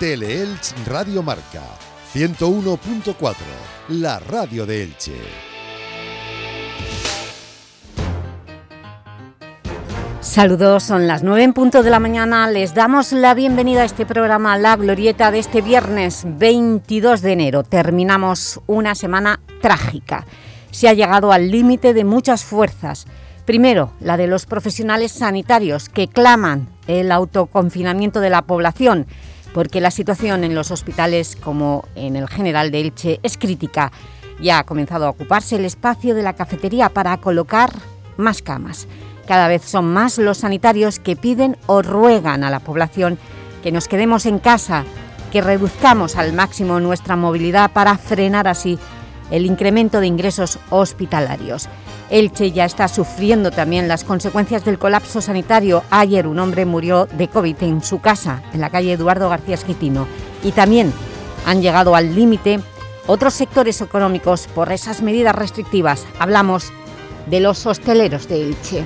Teleelch Radio Marca 101.4, la radio de Elche. Saludos, son las 9 en punto de la mañana. Les damos la bienvenida a este programa La Glorieta de este viernes 22 de enero. Terminamos una semana trágica. Se ha llegado al límite de muchas fuerzas. Primero, la de los profesionales sanitarios que claman el autoconfinamiento de la población porque la situación en los hospitales, como en el general de Elche, es crítica. Ya ha comenzado a ocuparse el espacio de la cafetería para colocar más camas. Cada vez son más los sanitarios que piden o ruegan a la población que nos quedemos en casa, que reduzcamos al máximo nuestra movilidad para frenar así el incremento de ingresos hospitalarios. Elche ya está sufriendo también las consecuencias del colapso sanitario. Ayer un hombre murió de COVID en su casa, en la calle Eduardo García Esquitino. Y también han llegado al límite otros sectores económicos por esas medidas restrictivas. Hablamos de los hosteleros de Elche.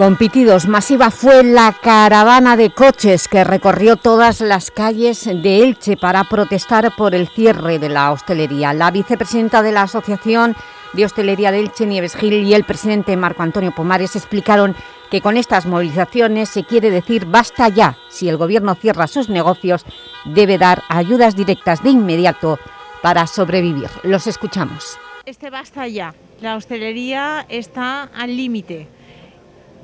Compitidos, masiva fue la caravana de coches que recorrió todas las calles de Elche para protestar por el cierre de la hostelería. La vicepresidenta de la Asociación de Hostelería de Elche, Nieves Gil, y el presidente Marco Antonio Pomares explicaron que con estas movilizaciones se quiere decir basta ya. Si el Gobierno cierra sus negocios, debe dar ayudas directas de inmediato para sobrevivir. Los escuchamos. Este basta ya. La hostelería está al límite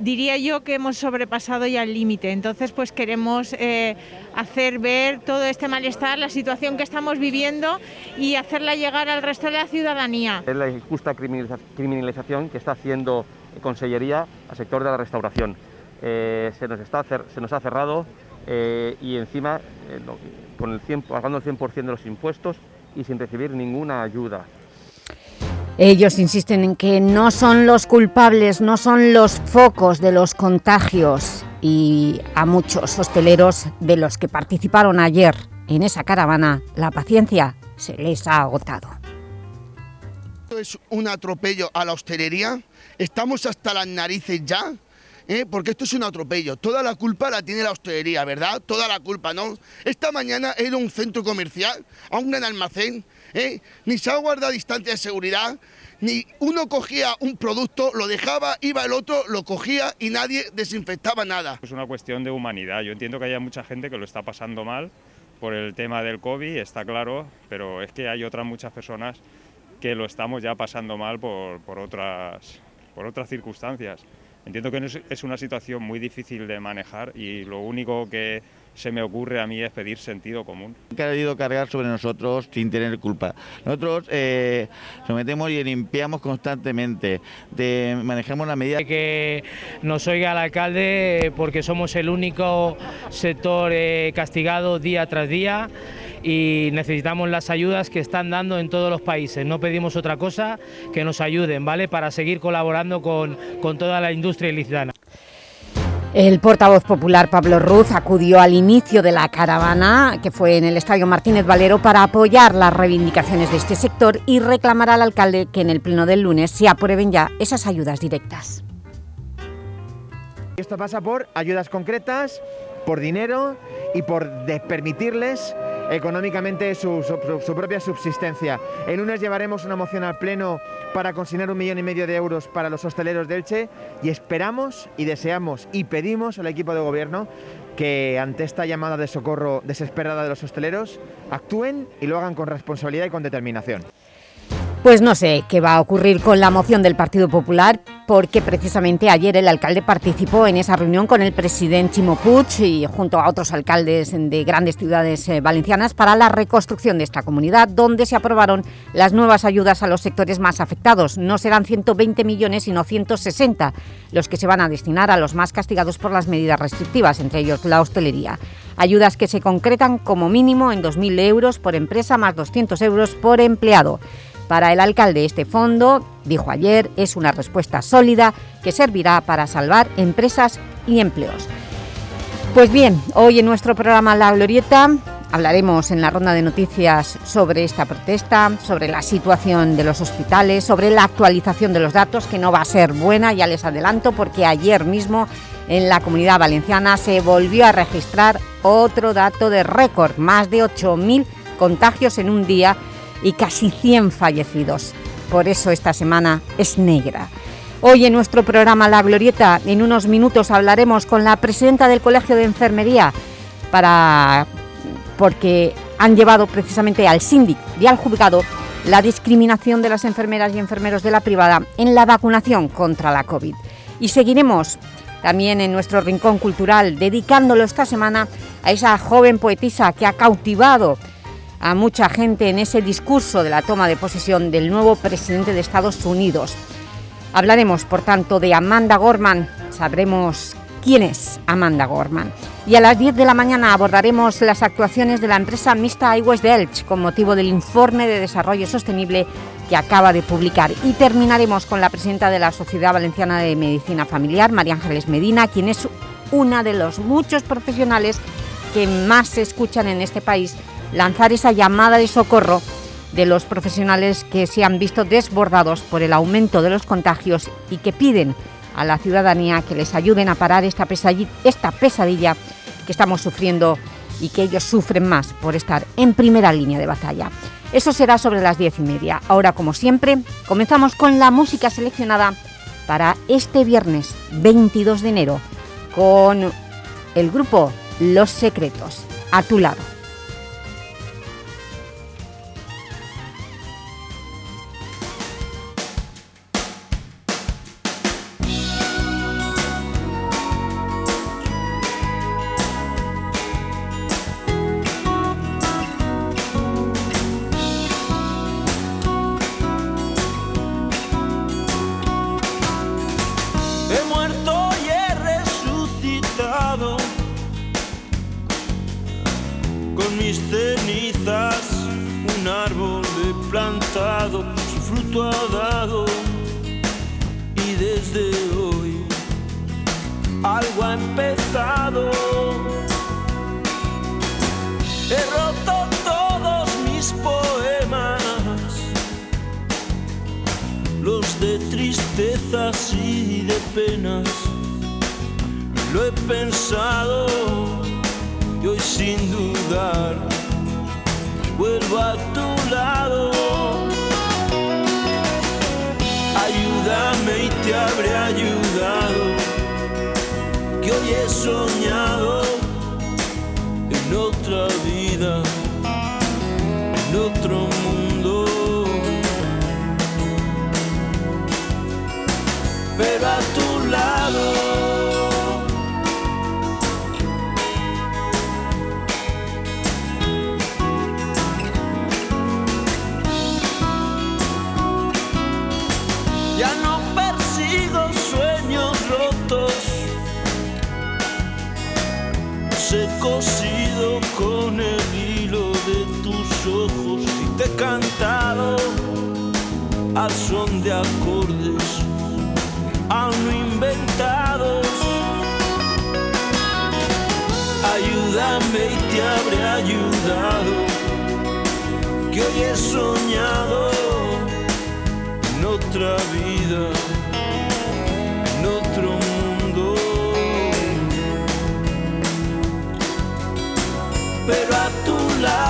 diría yo que hemos sobrepasado ya el límite. Entonces, pues queremos eh, hacer ver todo este malestar, la situación que estamos viviendo y hacerla llegar al resto de la ciudadanía. Es la injusta criminalización que está haciendo Consellería al sector de la restauración. Eh, se, nos está, se nos ha cerrado eh, y encima con el 100, pagando el 100% de los impuestos y sin recibir ninguna ayuda. Ellos insisten en que no son los culpables, no son los focos de los contagios y a muchos hosteleros de los que participaron ayer en esa caravana, la paciencia se les ha agotado. Esto es un atropello a la hostelería, estamos hasta las narices ya, ¿eh? porque esto es un atropello. Toda la culpa la tiene la hostelería, ¿verdad? Toda la culpa, ¿no? Esta mañana era un centro comercial, a un gran almacén, ¿eh? ni se ha guardado distancia de seguridad, ni uno cogía un producto, lo dejaba, iba el otro, lo cogía y nadie desinfectaba nada. Es una cuestión de humanidad. Yo entiendo que haya mucha gente que lo está pasando mal por el tema del COVID, está claro, pero es que hay otras muchas personas que lo estamos ya pasando mal por, por otras, por otras circunstancias. Entiendo que es una situación muy difícil de manejar y lo único que se me ocurre a mí es pedir sentido común. Ha querido cargar sobre nosotros sin tener culpa. Nosotros eh, sometemos y limpiamos constantemente, de, manejamos la medida. Que nos oiga el alcalde porque somos el único sector eh, castigado día tras día y necesitamos las ayudas que están dando en todos los países. No pedimos otra cosa que nos ayuden, ¿vale? Para seguir colaborando con, con toda la industria ilicitana. El portavoz popular Pablo Ruz acudió al inicio de la caravana, que fue en el Estadio Martínez Valero, para apoyar las reivindicaciones de este sector y reclamar al alcalde que en el pleno del lunes se aprueben ya esas ayudas directas. Esto pasa por ayudas concretas, por dinero y por permitirles económicamente su, propia subsistencia. El lunes llevaremos una moción al Pleno para consignar un millón y medio de euros para los hosteleros de Elche y esperamos y deseamos y pedimos al equipo de gobierno que ante esta llamada de socorro desesperada de los hosteleros actúen y lo hagan con responsabilidad y con determinación. Pues no sé qué va a ocurrir con la moción del Partido Popular porque precisamente ayer el alcalde participó en esa reunión con el presidente Chimo y junto a otros alcaldes de grandes ciudades eh, valencianas para la reconstrucción de esta comunidad donde se aprobaron las nuevas ayudas a los sectores más afectados. No serán 120 millones sino 160 los que se van a destinar a los más castigados por las medidas restrictivas, entre ellos la hostelería. Ayudas que se concretan como mínimo en 2.000 euros por empresa más 200 euros por empleado. Para el alcalde este fondo, dijo ayer, es una respuesta sólida que servirá para salvar empresas y empleos. Pues bien, hoy en nuestro programa La Glorieta hablaremos en la ronda de noticias sobre esta protesta, sobre la situación de los hospitales, sobre la actualización de los datos, que no va a ser buena, ya les adelanto, porque ayer mismo en la Comunidad Valenciana se volvió a registrar otro dato de récord, más de 8.000 contagios en un día y casi 100 fallecidos. Por eso esta semana es negra. Hoy en nuestro programa La Glorieta, en unos minutos hablaremos con la presidenta del Colegio de Enfermería para, porque han llevado precisamente al síndic y al juzgado la discriminación de las enfermeras y enfermeros de la privada en la vacunación contra la COVID. Y seguiremos también en nuestro rincón cultural, dedicándolo esta semana a esa joven poetisa que ha cautivado a mucha gente en ese discurso de la toma de posesión del nuevo presidente de Estados Unidos. Hablaremos, por tanto, de Amanda Gorman, sabremos quién es Amanda Gorman. Y a las 10 de la mañana abordaremos las actuaciones de la empresa mixta iWest Elche con motivo del informe de desarrollo sostenible que acaba de publicar. Y terminaremos con la presidenta de la Sociedad Valenciana de Medicina Familiar, María Ángeles Medina, quien es una de los muchos profesionales que más se escuchan en este país lanzar esa llamada de socorro de los profesionales que se han visto desbordados por el aumento de los contagios y que piden a la ciudadanía que les ayuden a parar esta pesadilla, que estamos sufriendo y que ellos sufren más por estar en primera línea de batalla. Eso será sobre las diez y media. Ahora, como siempre, comenzamos con la música seleccionada para este viernes 22 de enero con el grupo Los Secretos, a tu lado. de tristezas y de penas. Lo he pensado y hoy sin dudar vuelvo a tu lado. Ayúdame y te habré ayudado, que hoy he soñado en otra vida, en otro mundo. pero a tu lado. Ya no persigo sueños rotos, los he cosido con el hilo de tus ojos y te he cantado al son de acordes y te habré ayudado, que hoy he soñado en otra vida, en otro mundo. Pero a tu lado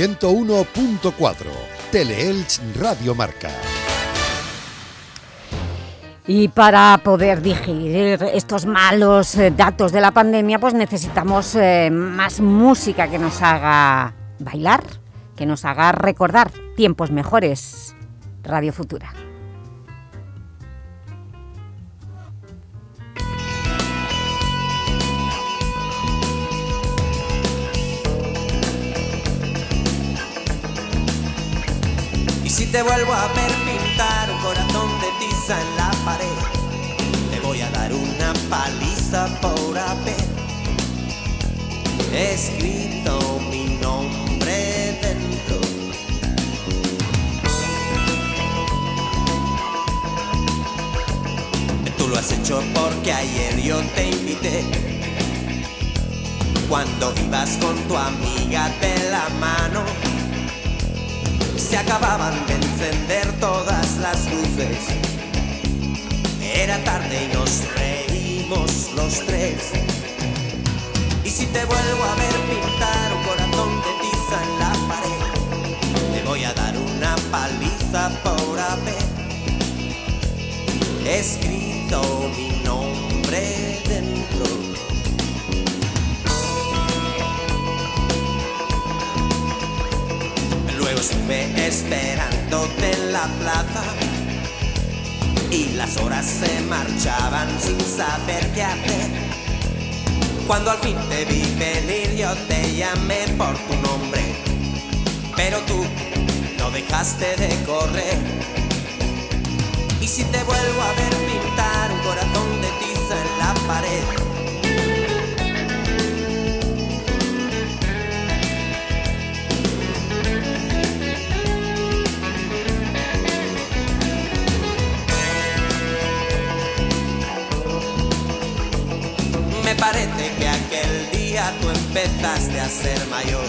101.4. Teleelch Radio Marca. Y para poder digerir estos malos eh, datos de la pandemia, pues necesitamos eh, más música que nos haga bailar, que nos haga recordar tiempos mejores. Radio Futura. Si te vuelvo a ver pintar un corazón de tiza en la pared, te voy a dar una paliza por haber escrito mi nombre dentro. Tú lo has hecho porque ayer yo te invité. Cuando ibas con tu amiga de la mano, se acababan de encender todas las luces. Era tarde y nos reímos los tres. Y si te vuelvo a ver pintar un corazón de tiza en la pared, te voy a dar una paliza por haber escrito mi nombre dentro. Estuve esperándote en la plaza y las horas se marchaban sin saber qué hacer. Cuando al fin te vi venir yo te llamé por tu nombre, pero tú no dejaste de correr. Y si te vuelvo a ver pintar un corazón de tiza en la pared, parece que aquel día tú empezaste a ser mayor.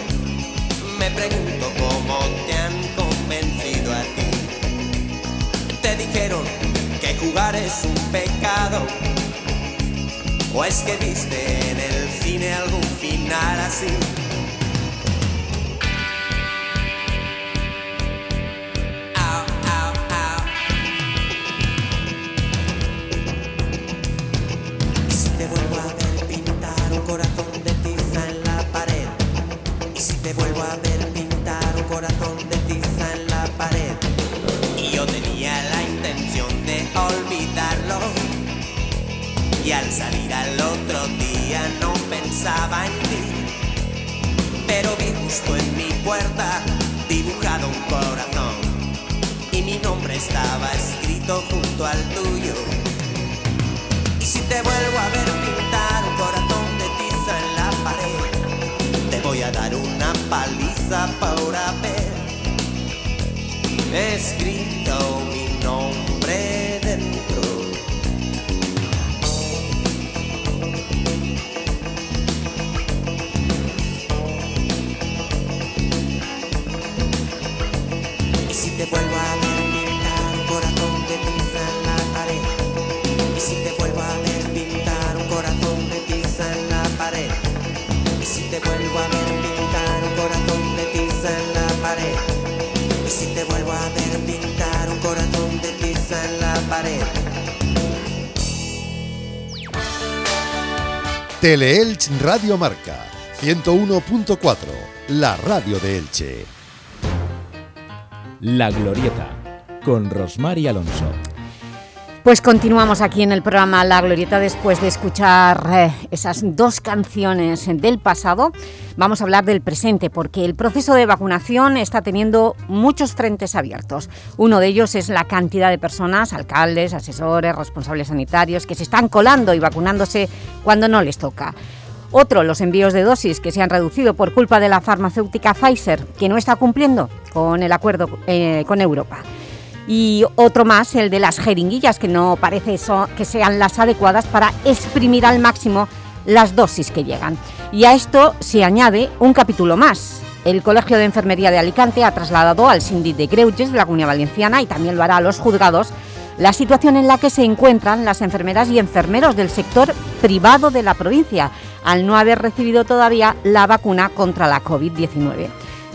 Me pregunto cómo te han convencido a ti. Te dijeron que jugar es un pecado. ¿O es que viste en el cine algún final así? Y si te vuelvo a ver pintar un corazón de tiza en la pared, te voy a dar una paliza por haber escrito Y si te vuelvo a ver pintar un corazón de tiza en la pared. Teleelch Radio Marca 101.4, la radio de Elche. La Glorieta, con Rosmar y Alonso. Pues continuamos aquí en el programa La Glorieta después de escuchar eh, esas dos canciones del pasado. Vamos a hablar del presente porque el proceso de vacunación está teniendo muchos frentes abiertos. Uno de ellos es la cantidad de personas, alcaldes, asesores, responsables sanitarios, que se están colando y vacunándose cuando no les toca. Otro, los envíos de dosis que se han reducido por culpa de la farmacéutica Pfizer, que no está cumpliendo con el acuerdo eh, con Europa y otro más, el de las jeringuillas, que no parece eso, que sean las adecuadas para exprimir al máximo las dosis que llegan. Y a esto se añade un capítulo más. El Colegio de Enfermería de Alicante ha trasladado al síndic de Greuges de la Comunidad Valenciana y también lo hará a los juzgados la situación en la que se encuentran las enfermeras y enfermeros del sector privado de la provincia, al no haber recibido todavía la vacuna contra la COVID-19.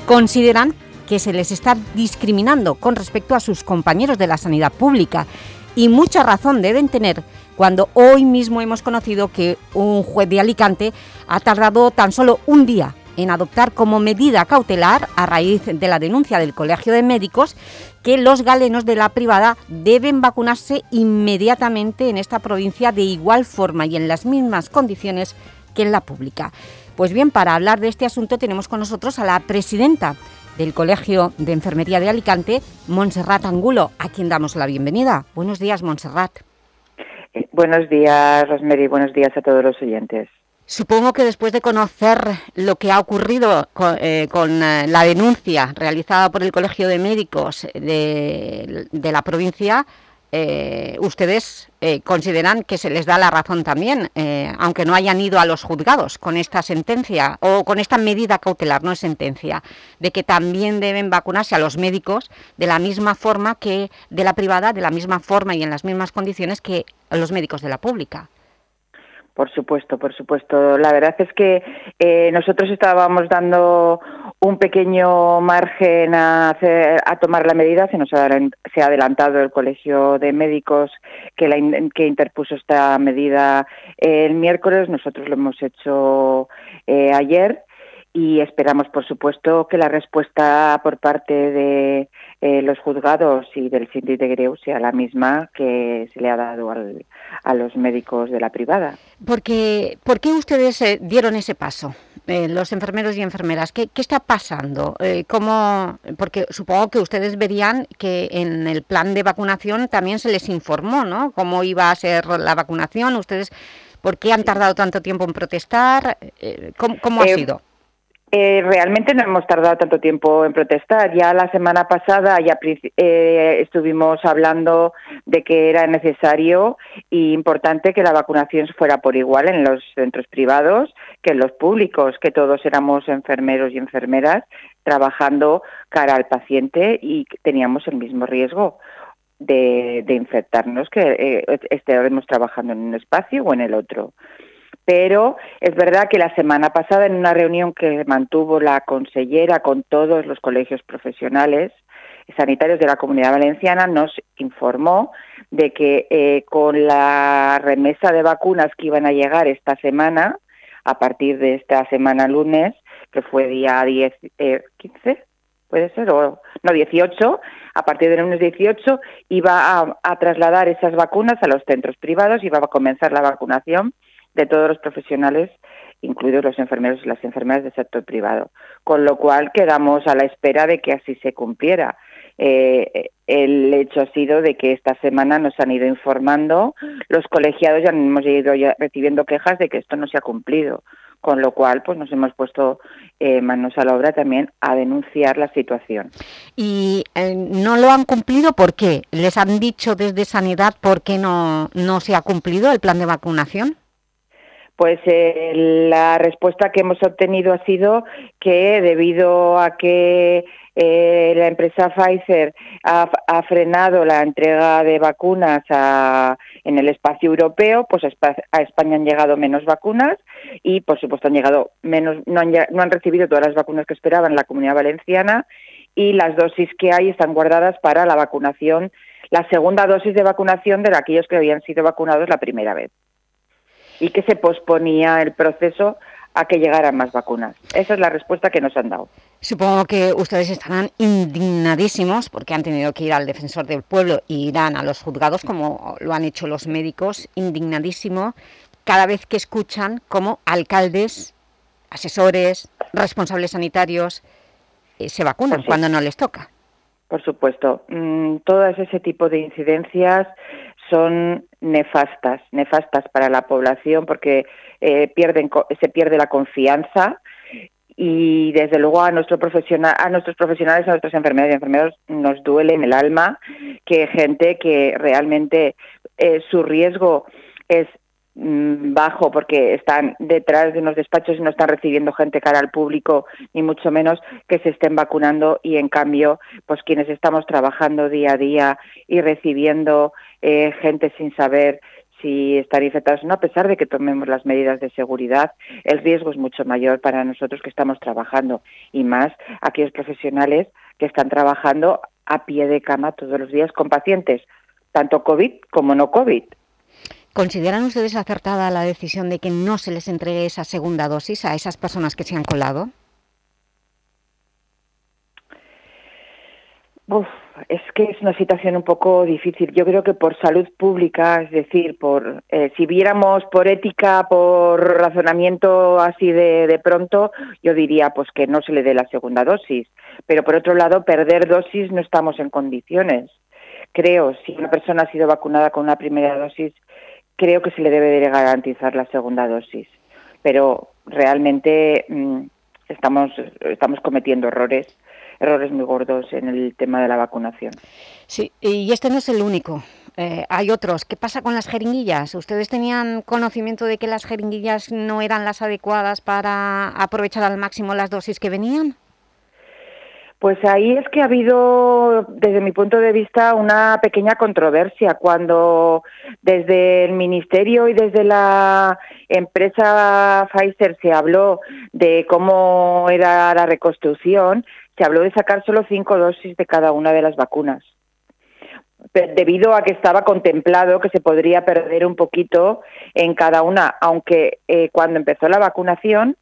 consideran que se les está discriminando con respecto a sus compañeros de la sanidad pública y mucha razón deben tener cuando hoy mismo hemos conocido que un juez de Alicante ha tardado tan solo un día en adoptar como medida cautelar, a raíz de la denuncia del Colegio de Médicos, que los galenos de la privada deben vacunarse inmediatamente en esta provincia de igual forma y en las mismas condiciones que en la pública. Pues bien, para hablar de este asunto tenemos con nosotros a la presidenta del Colegio de Enfermería de Alicante, Montserrat Angulo, a quien damos la bienvenida. Buenos días, Montserrat. Eh, buenos días, Rosemary. Buenos días a todos los oyentes. Supongo que después de conocer lo que ha ocurrido con, eh, eh, la denuncia realizada por el Colegio de Médicos de, de la provincia, eh, ustedes eh, consideran que se les da la razón también, eh, aunque no hayan ido a los juzgados con esta sentencia o con esta medida cautelar, no es sentencia, de que también deben vacunarse a los médicos de la misma forma que de la privada, de la misma forma y en las mismas condiciones que los médicos de la pública. Por supuesto, por supuesto. La verdad es que eh, nosotros estábamos dando un pequeño margen a, hacer, a tomar la medida. Se nos ha, adelantado el Colegio de Médicos que, la, interpuso esta medida el miércoles. Nosotros lo hemos hecho eh, ayer y esperamos, por supuesto, que la respuesta por parte de eh, los juzgados y del síndic de Greu sea la misma que se le ha dado al, a los médicos de la privada. Porque, ¿Por qué ustedes eh, dieron ese paso, eh, los enfermeros y enfermeras? ¿Qué, qué está pasando? Eh, ¿cómo, porque supongo que ustedes verían que en el plan de vacunación también se les informó, ¿no? Cómo iba a ser la vacunación. ¿Ustedes por qué han tardado tanto tiempo en protestar? Eh, ¿Cómo, cómo ha sido? Eh, realmente no hemos tardado tanto tiempo en protestar. Ya la semana pasada ya eh, estuvimos hablando de que era necesario y importante que la vacunación fuera por igual en los centros privados que en los públicos, que todos éramos enfermeros y enfermeras trabajando cara al paciente y teníamos el mismo riesgo de, de infectarnos que eh, estemos trabajando en un espacio o en el otro pero es verdad que la semana pasada en una reunión que mantuvo la consellera con todos los colegios profesionales sanitarios de la Comunidad Valenciana nos informó de que eh, con la remesa de vacunas que iban a llegar esta semana, a partir de esta semana lunes, que fue día 10, eh, 15, puede ser, o no, 18, a partir del lunes 18 iba a, a trasladar esas vacunas a los centros privados, iba a comenzar la vacunación de todos los profesionales, incluidos los enfermeros y las enfermeras del sector privado. Con lo cual quedamos a la espera de que así se cumpliera. Eh, el hecho ha sido de que esta semana nos han ido informando, los colegiados ya hemos ido ya recibiendo quejas de que esto no se ha cumplido, con lo cual pues nos hemos puesto eh, manos a la obra también a denunciar la situación. ¿Y eh, no lo han cumplido por qué? ¿Les han dicho desde Sanidad por qué no, no se ha cumplido el plan de vacunación? Pues eh, la respuesta que hemos obtenido ha sido que debido a que eh, la empresa Pfizer ha, frenado la entrega de vacunas a, en el espacio europeo, pues a España han llegado menos vacunas y, por supuesto, han llegado menos, no han, no han recibido todas las vacunas que esperaban la Comunidad Valenciana y las dosis que hay están guardadas para la vacunación, la segunda dosis de vacunación de aquellos que habían sido vacunados la primera vez y que se posponía el proceso a que llegaran más vacunas. Esa es la respuesta que nos han dado. Supongo que ustedes estarán indignadísimos porque han tenido que ir al defensor del pueblo y irán a los juzgados como lo han hecho los médicos, indignadísimo cada vez que escuchan como alcaldes, asesores, responsables sanitarios eh, se vacunan pues cuando no les toca. Por supuesto, mm, todas ese tipo de incidencias son nefastas, nefastas para la población porque eh, pierden, se pierde la confianza y desde luego a, nuestro profesional, a nuestros profesionales, a nuestras enfermeras y enfermeros nos duele en el alma que gente que realmente eh, su riesgo es bajo porque están detrás de unos despachos y no están recibiendo gente cara al público ni mucho menos que se estén vacunando y en cambio pues quienes estamos trabajando día a día y recibiendo eh, gente sin saber si están infectados o no, a pesar de que tomemos las medidas de seguridad, el riesgo es mucho mayor para nosotros que estamos trabajando y más aquellos profesionales que están trabajando a pie de cama todos los días con pacientes, tanto COVID como no COVID. ¿Consideran ustedes acertada la decisión de que no se les entregue esa segunda dosis a esas personas que se han colado? Uf, es que es una situación un poco difícil. Yo creo que por salud pública, es decir, por eh, si viéramos por ética, por razonamiento así de, de pronto, yo diría pues que no se le dé la segunda dosis. Pero por otro lado, perder dosis no estamos en condiciones. Creo, si una persona ha sido vacunada con una primera dosis, creo que se le debe de garantizar la segunda dosis. Pero realmente mm, estamos, estamos cometiendo errores errores muy gordos en el tema de la vacunación. Sí, y este no es el único. Eh, hay otros. ¿Qué pasa con las jeringuillas? ¿Ustedes tenían conocimiento de que las jeringuillas no eran las adecuadas para aprovechar al máximo las dosis que venían? Pues ahí es que ha habido, desde mi punto de vista, una pequeña controversia cuando desde el Ministerio y desde la empresa Pfizer se habló de cómo era la reconstrucción, se habló de sacar solo cinco dosis de cada una de las vacunas. Debido a que estaba contemplado que se podría perder un poquito en cada una, aunque eh, cuando empezó la vacunación,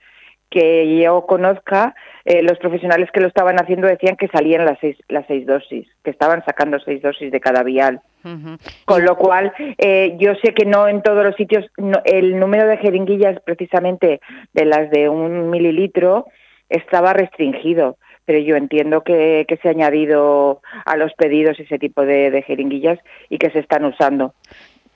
que yo conozca, eh, los profesionales que lo estaban haciendo decían que salían las seis, las seis dosis, que estaban sacando seis dosis de cada vial. Con lo cual, eh, yo sé que no en todos los sitios, el número de jeringuillas precisamente de las de un mililitro estaba restringido pero yo entiendo que, se ha añadido a los pedidos ese tipo de, jeringuillas y que se están usando.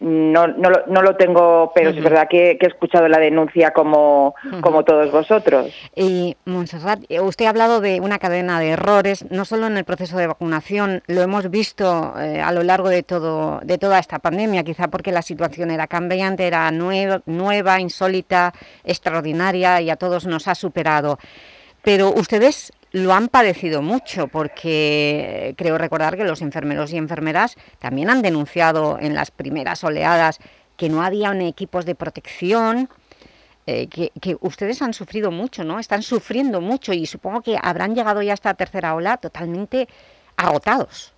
No, no, lo, no lo tengo, pero es verdad que, he escuchado la denuncia como, como todos vosotros. Y, Montserrat, eh, usted ha hablado de una cadena de errores, no solo en el proceso de vacunación, lo hemos visto eh, a lo largo de, todo, de toda esta pandemia, quizá porque la situación era cambiante, era nueva, insólita, extraordinaria y a todos nos ha superado. Pero ustedes lo han padecido mucho porque creo recordar que los enfermeros y enfermeras también han denunciado en las primeras oleadas que no habían equipos de protección, eh, que, ustedes han sufrido mucho, ¿no? Están sufriendo mucho y supongo que habrán llegado ya a esta tercera ola totalmente agotados.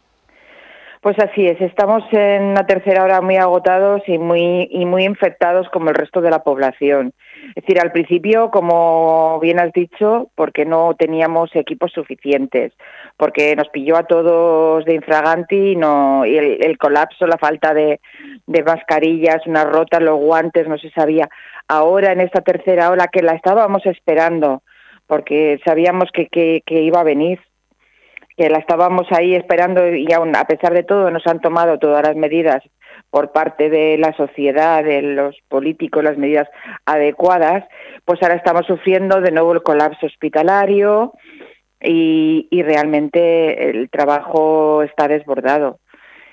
Pues así es, estamos en una tercera hora muy agotados y muy, y muy infectados como el resto de la población. Es decir, al principio, como bien has dicho, porque no teníamos equipos suficientes, porque nos pilló a todos de infraganti y, no, y el, colapso, la falta de, mascarillas, unas rotas, los guantes, no se sabía. Ahora, en esta tercera ola, que la estábamos esperando, porque sabíamos que, que, que iba a venir, que la estábamos ahí esperando y aún a pesar de todo nos han tomado todas las medidas por parte de la sociedad, de los políticos, las medidas adecuadas, pues ahora estamos sufriendo de nuevo el colapso hospitalario y, realmente el trabajo está desbordado.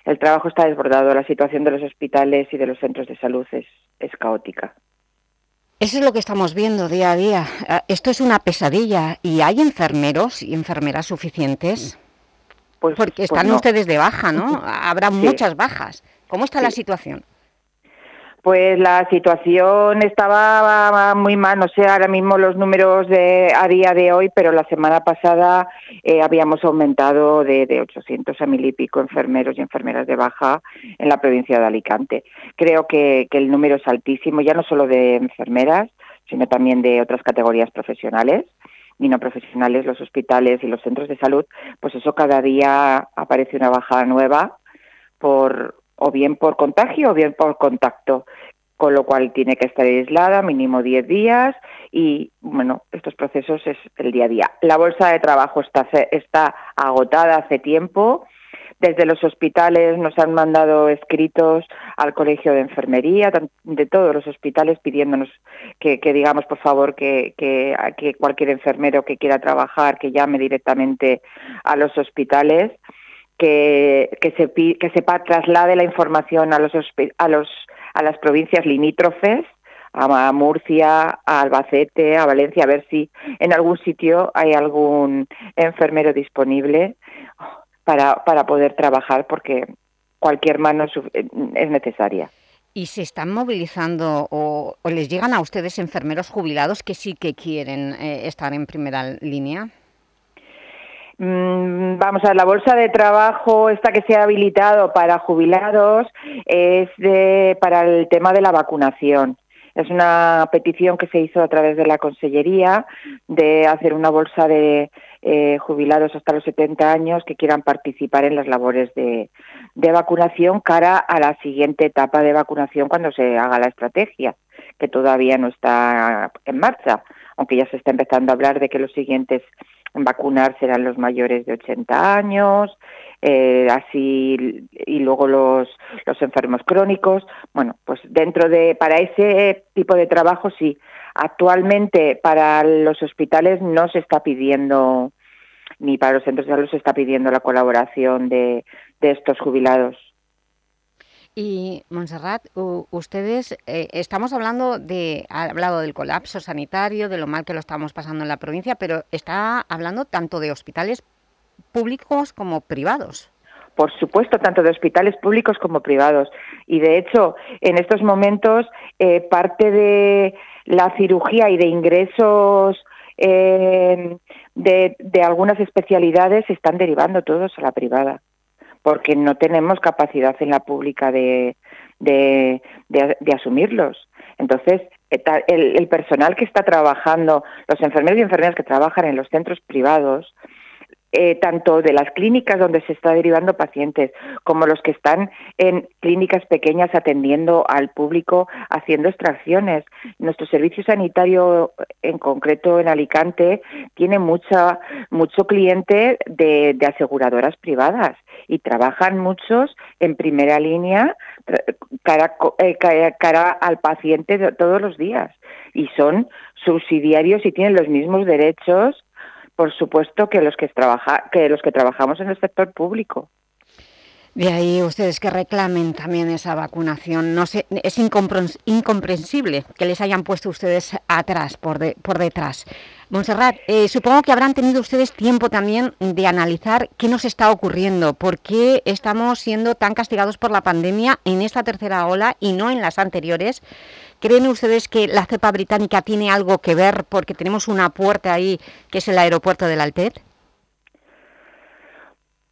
El trabajo está desbordado, la situación de los hospitales y de los centros de salud es, es caótica. Eso es lo que estamos viendo día a día. Ah, esto es una pesadilla. ¿Y hay enfermeros y enfermeras suficientes? Pues, Porque pues están ustedes de baja, ¿no? Habrá muchas bajas. ¿Cómo está la situación? Pues la situación estaba muy mal, no sé ahora mismo los números de, a día de hoy, pero la semana pasada eh, habíamos aumentado de, de 800 a mil y pico enfermeros y enfermeras de baja en la provincia de Alicante. Creo que, que el número es altísimo, ya no solo de enfermeras, sino también de otras categorías profesionales y no profesionales, los hospitales y los centros de salud, pues eso cada día aparece una bajada nueva por o bien por contagio o bien por contacto, con lo cual tiene que estar aislada mínimo 10 días y bueno, estos procesos es el día a día. La bolsa de trabajo está, está agotada hace tiempo. Desde los hospitales nos han mandado escritos al Colegio de Enfermería, de todos los hospitales, pidiéndonos que, digamos, por favor, que, que, que cualquier enfermero que quiera trabajar, que llame directamente a los hospitales que, que, se, que se traslade la información a, los, a, los, a las provincias limítrofes, a Murcia, a Albacete, a Valencia, a ver si en algún sitio hay algún enfermero disponible para, para poder trabajar, porque cualquier mano es necesaria. ¿Y se están movilizando o, les llegan a ustedes enfermeros jubilados que sí que quieren eh, estar en primera línea? Mm, vamos a ver, la bolsa de trabajo, esta que se ha habilitado para jubilados, es de, para el tema de la vacunación. Es una petición que se hizo a través de la Consellería de hacer una bolsa de eh, jubilados hasta los 70 años que quieran participar en las labores de, de vacunación cara a la siguiente etapa de vacunación cuando se haga la estrategia, que todavía no está en marcha, aunque ya se está empezando a hablar de que los siguientes en vacunar serán los mayores de 80 años, eh, así y luego los, los enfermos crónicos. Bueno, pues dentro de para ese tipo de trabajo sí. Actualmente para los hospitales no se está pidiendo ni para los centros de salud se está pidiendo la colaboración de, de estos jubilados. Y, Montserrat, ustedes, eh, estamos hablando de, ha hablado del colapso sanitario, de lo mal que lo estamos pasando en la provincia, pero está hablando tanto de hospitales públicos como privados. Por supuesto, tanto de hospitales públicos como privados. Y, de hecho, en estos momentos, eh, parte de la cirugía y de ingresos eh, de, de algunas especialidades están derivando todos a la privada porque no tenemos capacidad en la pública de, de, asumirlos. Entonces, el, el, personal que está trabajando, los enfermeros y enfermeras que trabajan en los centros privados, eh, tanto de las clínicas donde se está derivando pacientes como los que están en clínicas pequeñas atendiendo al público haciendo extracciones. Nuestro servicio sanitario, en concreto en Alicante, tiene mucha, mucho cliente de, aseguradoras privadas y trabajan muchos en primera línea cara, eh, cara al paciente todos los días y son subsidiarios y tienen los mismos derechos por supuesto, que los que, trabaja, que los que trabajamos en el sector público. De ahí ustedes que reclamen también esa vacunación. No sé, es incomprensible que les hayan puesto ustedes atrás, por, por detrás. Montserrat, eh, supongo que habrán tenido ustedes tiempo también de analizar qué nos está ocurriendo, por qué estamos siendo tan castigados por la pandemia en esta tercera ola y no en las anteriores. ¿Creen ustedes que la cepa británica tiene algo que ver porque tenemos una puerta ahí que es el aeropuerto del Altet?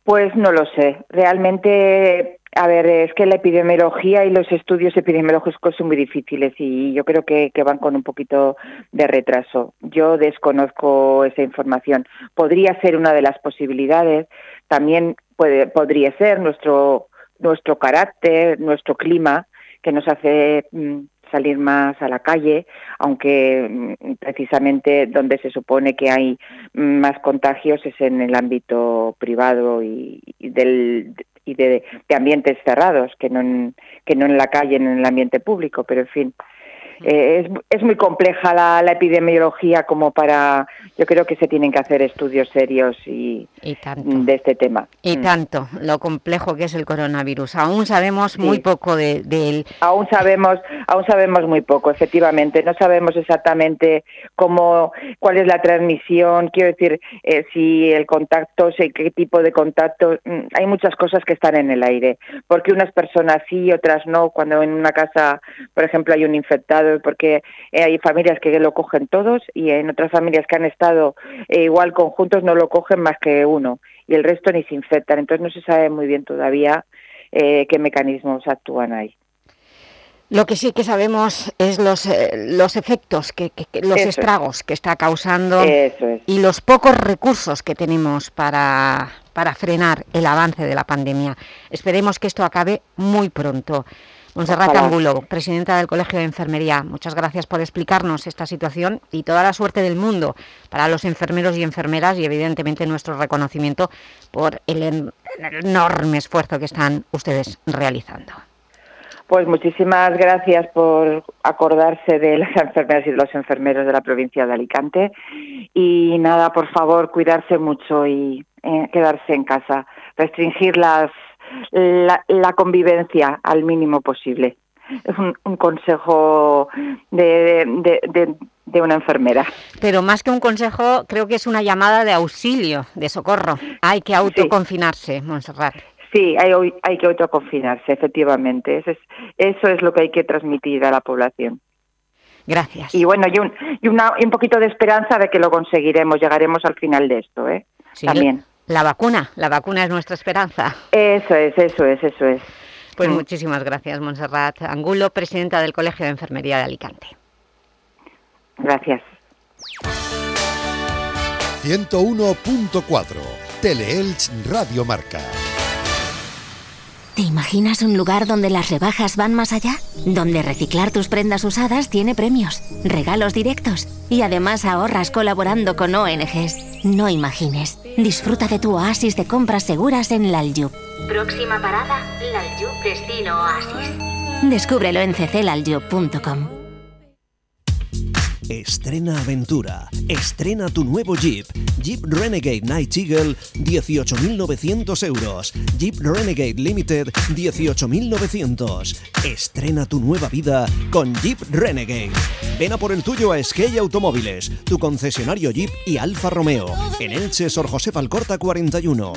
Pues no lo sé. Realmente a ver, es que la epidemiología y los estudios epidemiológicos son muy difíciles y yo creo que, van con un poquito de retraso. Yo desconozco esa información. Podría ser una de las posibilidades. También puede, podría ser nuestro, nuestro carácter, nuestro clima, que nos hace mm, salir más a la calle, aunque mm, precisamente donde se supone que hay más contagios es en el ámbito privado y, del, y de, ambientes cerrados, que no, en, que no en la calle, en el ambiente público, pero en fin. Eh, es, es, muy compleja la, la, epidemiología como para... Yo creo que se tienen que hacer estudios serios y, de este tema. Y mm. tanto, lo complejo que es el coronavirus. Aún sabemos muy poco de, él. Aún sabemos, aún sabemos muy poco, efectivamente. No sabemos exactamente cómo, cuál es la transmisión, quiero decir, eh, si el contacto, si, qué tipo de contacto. Mm, hay muchas cosas que están en el aire. Porque unas personas sí, otras no. Cuando en una casa, por ejemplo, hay un infectado, porque eh, hay familias que lo cogen todos y en otras familias que han estado eh, igual conjuntos no lo cogen más que uno y el resto ni se infectan. Entonces no se sabe muy bien todavía eh, qué mecanismos actúan ahí. Lo que sí que sabemos es los, los efectos, que, los estragos que está causando y los pocos recursos que tenemos para, para frenar el avance de la pandemia. Esperemos que esto acabe muy pronto. Monserrat Angulo, presidenta del Colegio de Enfermería, muchas gracias por explicarnos esta situación y toda la suerte del mundo para los enfermeros y enfermeras y evidentemente nuestro reconocimiento por el enorme esfuerzo que están ustedes realizando. Pues muchísimas gracias por acordarse de las enfermeras y de los enfermeros de la provincia de Alicante. Y nada, por favor, cuidarse mucho y eh, quedarse en casa, restringir las la, convivencia al mínimo posible. Es un, consejo de, de, una enfermera. Pero más que un consejo, creo que es una llamada de auxilio, de socorro. Hay que autoconfinarse, Montserrat. Sí, hay, hay que autoconfinarse, efectivamente. Eso es, eso es lo que hay que transmitir a la población. Gracias. Y bueno, y un, y, una, y un poquito de esperanza de que lo conseguiremos, llegaremos al final de esto, ¿eh? Sí, También. La vacuna, la vacuna es nuestra esperanza. Eso es, eso es, eso es. Pues Mm. muchísimas gracias, Montserrat Angulo, presidenta del Colegio de Enfermería de Alicante. Gracias. 101.4 Teleelch Radio Marca. ¿Te imaginas un lugar donde las rebajas van más allá? Donde reciclar tus prendas usadas tiene premios, regalos directos y además ahorras colaborando con ONGs. No imagines. Disfruta de tu oasis de compras seguras en Lalyub. Próxima parada, Lalyub Destino Oasis. Descúbrelo en cclalyub.com. Estrena aventura. Estrena tu nuevo Jeep. Jeep Renegade Night Eagle, 18.900 euros. Jeep Renegade Limited, 18.900. Estrena tu nueva vida con Jeep Renegade. Ven a por el tuyo a Skate Automóviles, tu concesionario Jeep y Alfa Romeo. En Elche, Sor José Alcorta 41.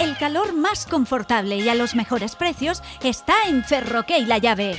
El calor más confortable y a los mejores precios está en Ferroque La Llave.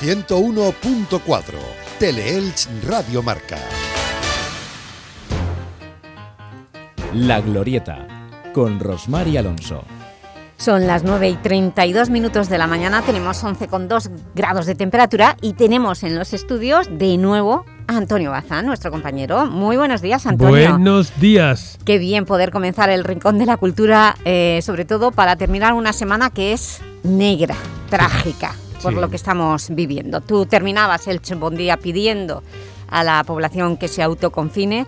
101.4 Teleelch Radio Marca. La Glorieta, con Rosmar y Alonso. Son las 9 y 32 minutos de la mañana, tenemos 11,2 grados de temperatura y tenemos en los estudios de nuevo a Antonio Bazán, nuestro compañero. Muy buenos días, Antonio. Buenos días. Qué bien poder comenzar el Rincón de la Cultura, eh, sobre todo para terminar una semana que es negra, trágica, por Sí. lo que estamos viviendo. Tú terminabas el Buen Día pidiendo a la población que se autoconfine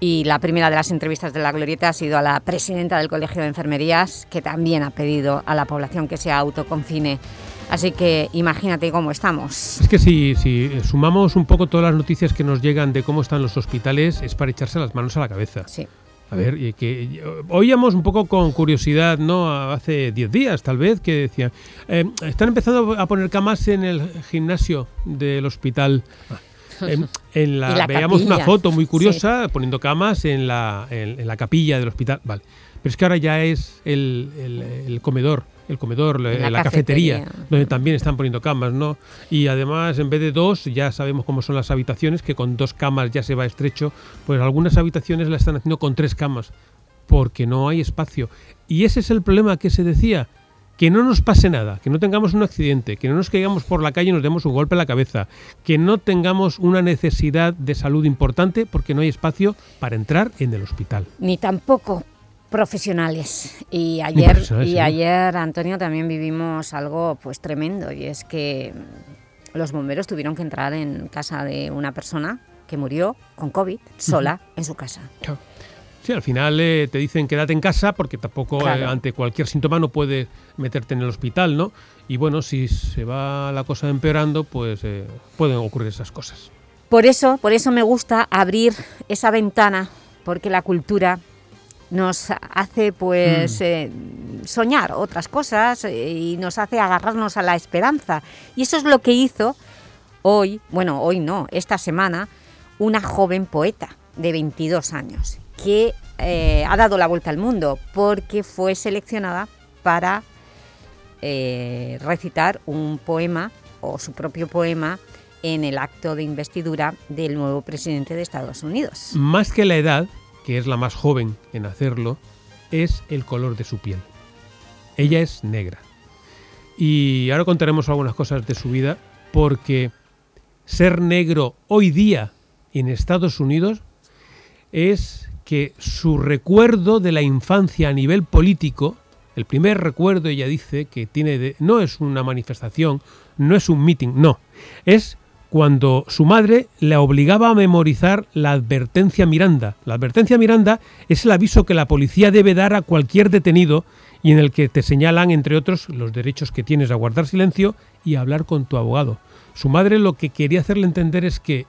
y la primera de las entrevistas de la Glorieta ha sido a la presidenta del Colegio de Enfermerías, que también ha pedido a la población que se autoconfine. Así que imagínate cómo estamos. Es que si, si sumamos un poco todas las noticias que nos llegan de cómo están los hospitales, es para echarse las manos a la cabeza. Sí. A ver, y que oíamos un poco con curiosidad, ¿no? Hace 10 días, tal vez, que decían, eh, están empezando a poner camas en el gimnasio del hospital. En, en la, veíamos una foto muy curiosa poniendo camas en la, en, en la capilla del hospital. Vale. Pero es que ahora ya es el, el- el comedor, el comedor, la, La la cafetería, cafetería. donde también están poniendo camas, ¿no? Y además, en vez de dos, ya sabemos cómo son las habitaciones, que con dos camas ya se va estrecho, pues algunas habitaciones la están haciendo con tres camas, porque no hay espacio. Y ese es el problema que se decía, que no nos pase nada, que no tengamos un accidente, que no nos caigamos por la calle y nos demos un golpe en la cabeza, que no tengamos una necesidad de salud importante porque no hay espacio para entrar en el hospital. Ni tampoco profesionales. Y ayer, y ayer, Antonio, también vivimos algo pues tremendo y es que los bomberos tuvieron que entrar en casa de una persona que murió con COVID sola en su casa. Sí, al final eh, te dicen quédate en casa porque tampoco Claro. eh, ante cualquier síntoma no puedes meterte en el hospital, ¿no? Y bueno, si se va la cosa empeorando, pues eh, pueden ocurrir esas cosas. Por eso, por eso me gusta abrir esa ventana, porque la cultura nos hace pues Mm. eh, soñar otras cosas eh, y nos hace agarrarnos a la esperanza. Y eso es lo que hizo hoy, bueno, hoy no, esta semana, una joven poeta de 22 años que eh, ha dado la vuelta al mundo porque fue seleccionada para eh, recitar un poema o su propio poema en el acto de investidura del nuevo presidente de Estados Unidos. Más que la edad, que es la más joven en hacerlo, es el color de su piel. Ella es negra. Y ahora contaremos algunas cosas de su vida, porque ser negro hoy día en Estados Unidos es que su recuerdo de la infancia a nivel político, el primer recuerdo ella dice que tiene de, no es una manifestación, no es un meeting, no, es cuando su madre le obligaba a memorizar la advertencia Miranda. La advertencia Miranda es el aviso que la policía debe dar a cualquier detenido y en el que te señalan, entre otros, los derechos que tienes a guardar silencio y a hablar con tu abogado. Su madre lo que quería hacerle entender es que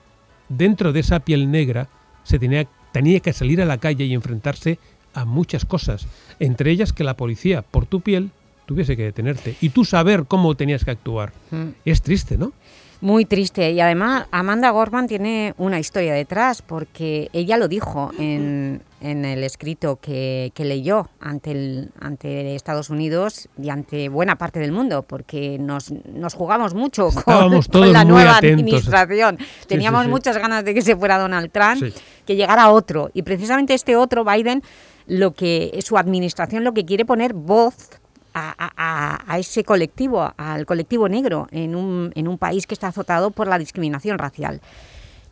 dentro de esa piel negra se tenía, tenía que salir a la calle y enfrentarse a muchas cosas, entre ellas que la policía, por tu piel, tuviese que detenerte y tú saber cómo tenías que actuar. Mm. Es triste, ¿no? Muy triste y además Amanda Gorman tiene una historia detrás porque ella lo dijo en, en el escrito que, que, leyó ante, el, ante Estados Unidos y ante buena parte del mundo porque nos, nos jugamos mucho con, con, la nueva atentos. administración. Sí, Teníamos sí, sí. muchas ganas de que se fuera Donald Trump, que llegara otro y precisamente este otro, Biden, lo que su administración lo que quiere poner voz a, a, a, ese colectivo, al colectivo negro, en un, en un país que está azotado por la discriminación racial.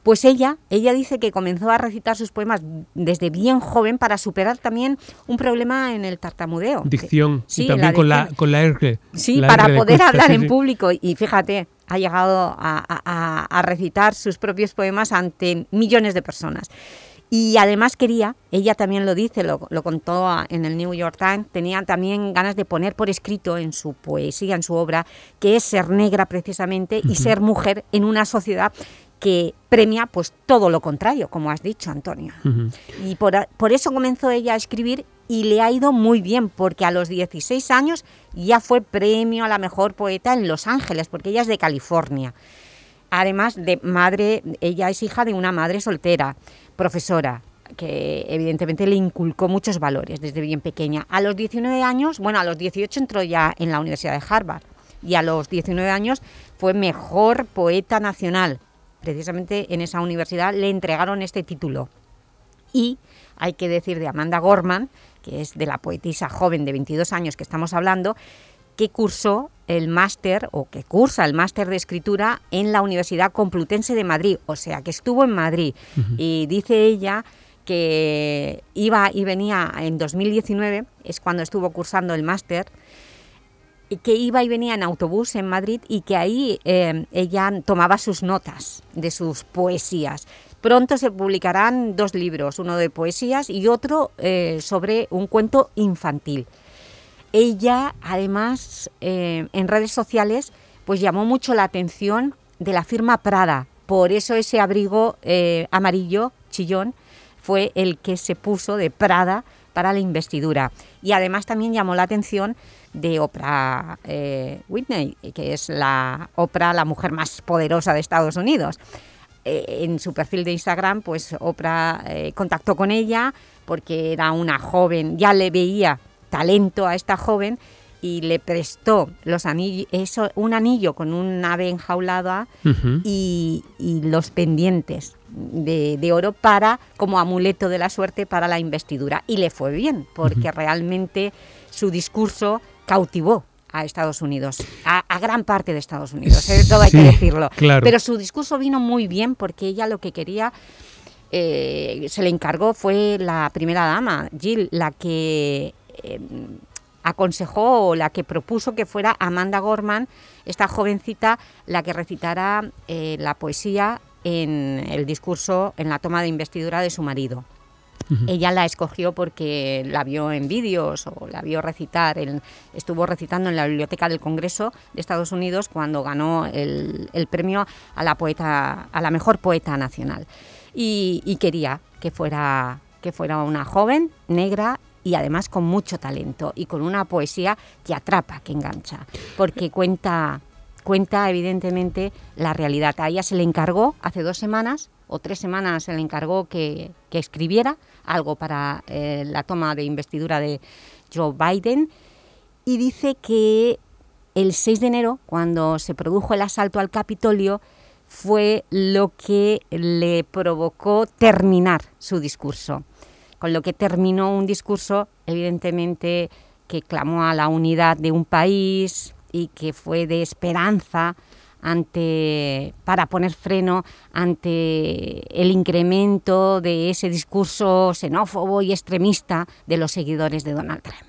Pues ella, ella dice que comenzó a recitar sus poemas desde bien joven para superar también un problema en el tartamudeo. Dicción, sí, y también la con, la, con la R. Sí, la para R poder hablar sí, en sí. público y fíjate, ha llegado a, a recitar sus propios poemas ante millones de personas. Y además quería, ella también lo dice, lo, lo, contó en el New York Times, tenía también ganas de poner por escrito en su poesía, en su obra, que es ser negra precisamente y ser mujer en una sociedad que premia pues todo lo contrario, como has dicho, Antonio. Uh -huh. Y por, por eso comenzó ella a escribir y le ha ido muy bien, porque a los 16 años ya fue premio a la mejor poeta en Los Ángeles, porque ella es de California. Además de madre, ella es hija de una madre soltera, profesora, que evidentemente le inculcó muchos valores desde bien pequeña. A los 19 años, bueno, a los 18 entró ya en la Universidad de Harvard y a los 19 años fue mejor poeta nacional. Precisamente en esa universidad le entregaron este título. Y hay que decir de Amanda Gorman, que es de la poetisa joven de 22 años que estamos hablando, que cursó el máster o que cursa el máster de escritura en la Universidad Complutense de Madrid, o sea, que estuvo en Madrid. Uh -huh. Y dice ella que iba y venía en 2019, es cuando estuvo cursando el máster, que iba y venía en autobús en Madrid y que ahí eh, ella tomaba sus notas de sus poesías. Pronto se publicarán dos libros, uno de poesías y otro eh, sobre un cuento infantil. Ella, además, eh, en redes sociales, pues llamó mucho la atención de la firma Prada. Por eso ese abrigo eh, amarillo, chillón, fue el que se puso de Prada para la investidura. Y además también llamó la atención de Oprah eh, Whitney, que es la Oprah, la mujer más poderosa de Estados Unidos. En su perfil de Instagram, pues Oprah contactó con ella porque era una joven, ya le veía talento a esta joven y le prestó los anillos, eso, un anillo con un ave enjaulada uh -huh. y, y, los pendientes de, de, oro para como amuleto de la suerte para la investidura. Y le fue bien, porque uh -huh. realmente su discurso cautivó a Estados Unidos, a, a, gran parte de Estados Unidos, ¿eh? todo hay sí, que decirlo. Claro. Pero su discurso vino muy bien porque ella lo que quería eh, se le encargó fue la primera dama, Jill, la que eh, aconsejó o la que propuso que fuera Amanda Gorman, esta jovencita, la que recitara eh, la poesía en el discurso, en la toma de investidura de su marido. Uh -huh. Ella la escogió porque la vio en vídeos o la vio recitar, en, estuvo recitando en la Biblioteca del Congreso de Estados Unidos cuando ganó el, el premio a la, poeta, a la mejor poeta nacional. Y, y quería que fuera, que fuera una joven negra y además con mucho talento y con una poesía que atrapa, que engancha, porque cuenta, cuenta evidentemente la realidad. A ella se le encargó hace dos semanas o tres semanas se le encargó que, que escribiera algo para eh, la toma de investidura de Joe Biden y dice que el 6 de enero, cuando se produjo el asalto al Capitolio, fue lo que le provocó terminar su discurso con lo que terminó un discurso, evidentemente, que clamó a la unidad de un país, y que fue de esperanza ante, para poner freno ante el incremento de ese discurso xenófobo y extremista de los seguidores de Donald Trump.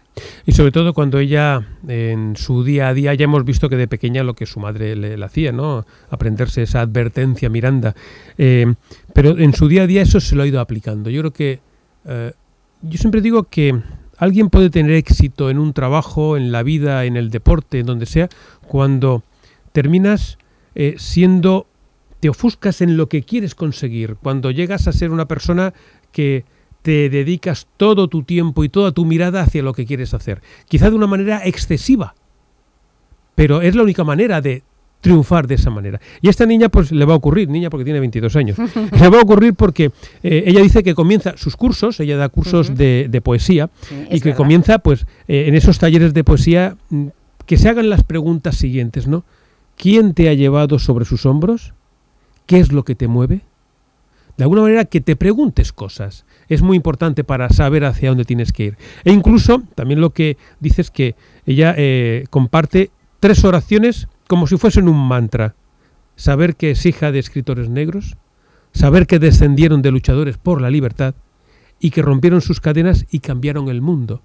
Y sobre todo cuando ella, en su día a día, ya hemos visto que de pequeña lo que su madre le, hacía, ¿no? Aprenderse esa advertencia, Miranda. Eh, pero en su día a día eso se lo ha ido aplicando. Yo creo que... Eh, yo siempre digo que alguien puede tener éxito en un trabajo, en la vida, en el deporte, en donde sea, cuando terminas eh, siendo, te ofuscas en lo que quieres conseguir, cuando llegas a ser una persona que te dedicas todo tu tiempo y toda tu mirada hacia lo que quieres hacer, quizá de una manera excesiva, pero es la única manera de triunfar de esa manera. Y a esta niña pues le va a ocurrir, niña porque tiene 22 años, le va a ocurrir porque eh, ella dice que comienza sus cursos, ella da cursos de, poesía y que comienza pues eh, en esos talleres de poesía mm, que se hagan las preguntas siguientes, ¿no? ¿Quién te ha llevado sobre sus hombros? ¿Qué es lo que te mueve? De alguna manera que te preguntes cosas. Es muy importante para saber hacia dónde tienes que ir. E incluso también lo que dice es que ella eh, comparte tres oraciones como si fuesen un mantra. Saber que es hija de escritores negros, saber que descendieron de luchadores por la libertad y que rompieron sus cadenas y cambiaron el mundo.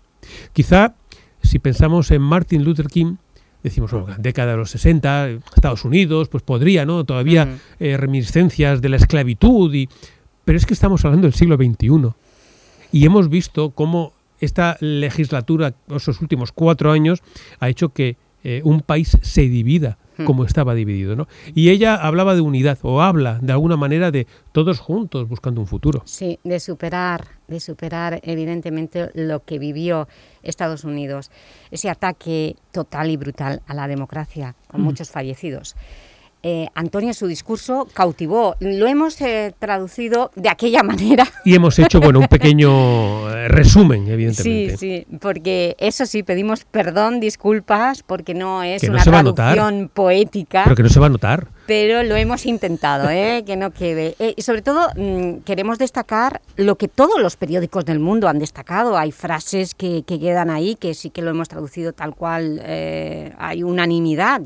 Quizá, si pensamos en Martin Luther King, decimos, bueno, década de los 60, Estados Unidos, pues podría, ¿no? Todavía eh, reminiscencias de la esclavitud, y, pero es que estamos hablando del siglo XXI. Y hemos visto cómo esta legislatura, esos últimos cuatro años, ha hecho que eh, un país se divida Hmm. como estaba dividido. ¿no? Y ella hablaba de unidad, o habla de alguna manera de todos juntos buscando un futuro. Sí, de superar, de superar evidentemente lo que vivió Estados Unidos, ese ataque total y brutal a la democracia, con muchos fallecidos. Eh, Antonio, su discurso cautivó. Lo hemos eh, traducido de aquella manera. Y hemos hecho, bueno, un pequeño eh, resumen, evidentemente. Sí, sí, porque eso sí, pedimos perdón, disculpas, porque no es una traducción poética. Pero que no se va a notar pero lo hemos intentado, ¿eh? que no quede. Eh, y sobre todo mm, queremos destacar lo que todos los periódicos del mundo han destacado. Hay frases que, quedan ahí, que sí que lo hemos traducido tal cual, eh, hay unanimidad.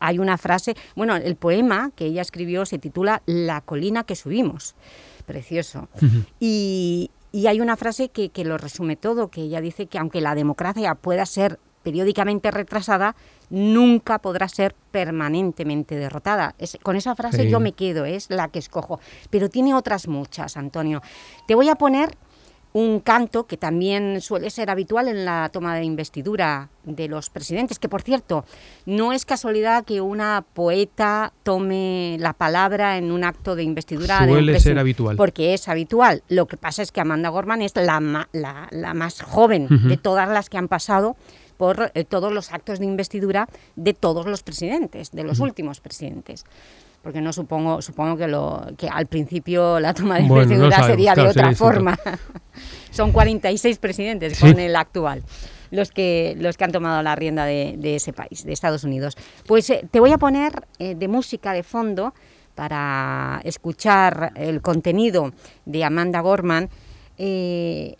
hay una frase, bueno, el poema que ella escribió se titula La colina que subimos. Precioso. y, y hay una frase que, que lo resume todo, que ella dice que aunque la democracia pueda ser periódicamente retrasada, nunca podrá ser permanentemente derrotada. con esa frase yo me quedo, es la que escojo. Pero tiene otras muchas, Antonio. Te voy a poner un canto que también suele ser habitual en la toma de investidura de los presidentes, que por cierto, no es casualidad que una poeta tome la palabra en un acto de investidura Suele ser habitual. Porque es habitual. Lo que pasa es que Amanda Gorman es la, la, más joven de todas las que han pasado por eh, todos los actos de investidura de todos los presidentes, de los últimos presidentes porque no supongo supongo que lo que al principio la toma de investidura sería de otra forma. Son 46 presidentes con el actual los que, los que han tomado la rienda de, ese país, de Estados Unidos. Pues eh, te voy a poner eh, de música de fondo para escuchar el contenido de Amanda Gorman,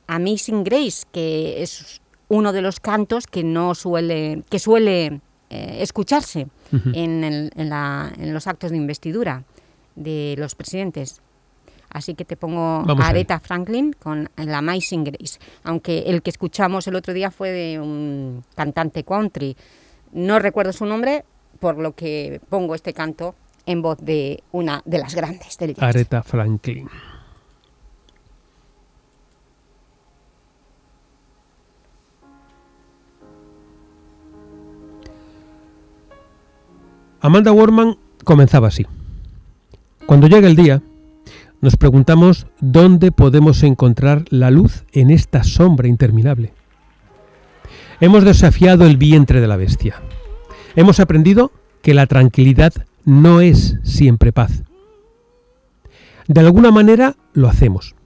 Amazing Grace, que es uno de los cantos que no suele, que suele eh, escucharse en, los actos de investidura de los presidentes. Así que te pongo a Aretha Franklin con la Amazing Grace, aunque el que escuchamos el otro día fue de un cantante country. No recuerdo su nombre, por lo que pongo este canto en voz de una de las grandes del jazz. Aretha Franklin. Amanda Warman comenzaba así. Cuando llega el día, nos preguntamos dónde podemos encontrar la luz en esta sombra interminable. Hemos desafiado el vientre de la bestia. Hemos aprendido que la tranquilidad no es siempre paz. De alguna manera lo hacemos.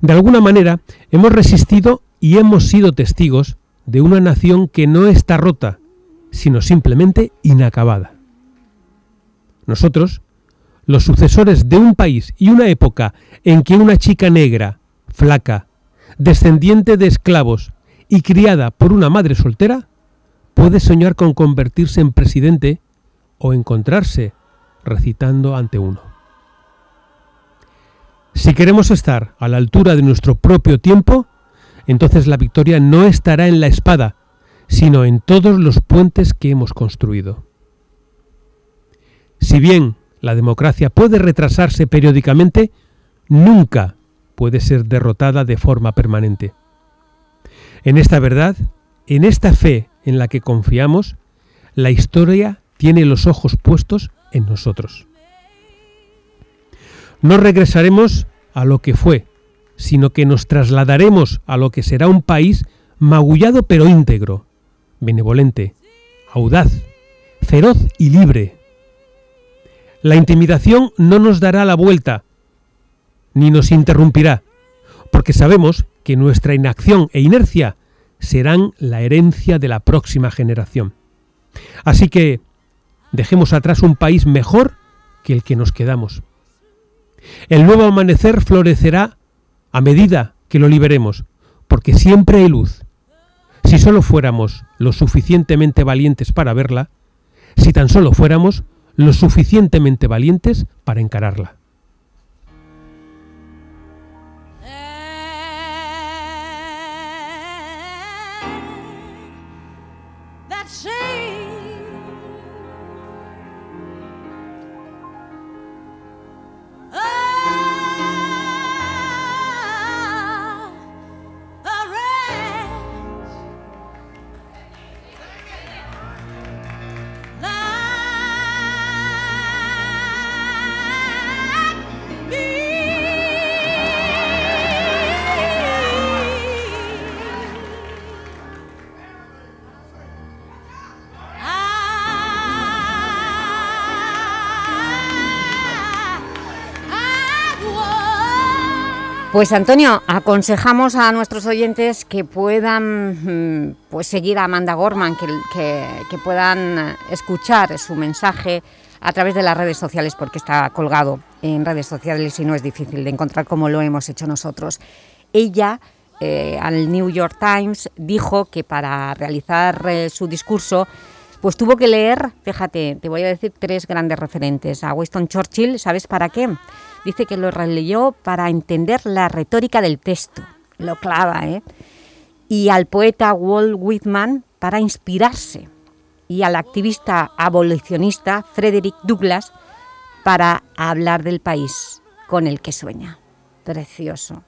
De alguna manera hemos resistido y hemos sido testigos de una nación que no está rota, sino simplemente inacabada. Nosotros, los sucesores de un país y una época en que una chica negra, flaca, descendiente de esclavos y criada por una madre soltera, puede soñar con convertirse en presidente o encontrarse recitando ante uno. Si queremos estar a la altura de nuestro propio tiempo, entonces la victoria no estará en la espada, sino en todos los puentes que hemos construido. Si bien la democracia puede retrasarse periódicamente, nunca puede ser derrotada de forma permanente. En esta verdad, en esta fe en la que confiamos, la historia tiene los ojos puestos en nosotros. No regresaremos a lo que fue, sino que nos trasladaremos a lo que será un país magullado pero íntegro, benevolente, audaz, feroz y libre. La intimidación no nos dará la vuelta, ni nos interrumpirá, porque sabemos que nuestra inacción e inercia serán la herencia de la próxima generación. Así que dejemos atrás un país mejor que el que nos quedamos. El nuevo amanecer florecerá a medida que lo liberemos, porque siempre hay luz. Si solo fuéramos lo suficientemente valientes para verla, si tan solo fuéramos lo suficientemente valientes para encararla. Pues Antonio, aconsejamos a nuestros oyentes que puedan mm, pues, seguir a Amanda Gorman, que, puedan escuchar su mensaje a través de las redes sociales, porque está colgado en redes sociales y no es difícil de encontrar como lo hemos hecho nosotros. Ella, eh, al New York Times, dijo que para realizar eh, su discurso pues tuvo que leer, fíjate, te voy a decir tres grandes referentes. A Winston Churchill, ¿sabes para qué? Dice que lo releyó para entender la retórica del texto. Lo clava, ¿eh? Y al poeta Walt Whitman para inspirarse. Y al activista abolicionista Frederick Douglass para hablar del país con el que sueña. Precioso.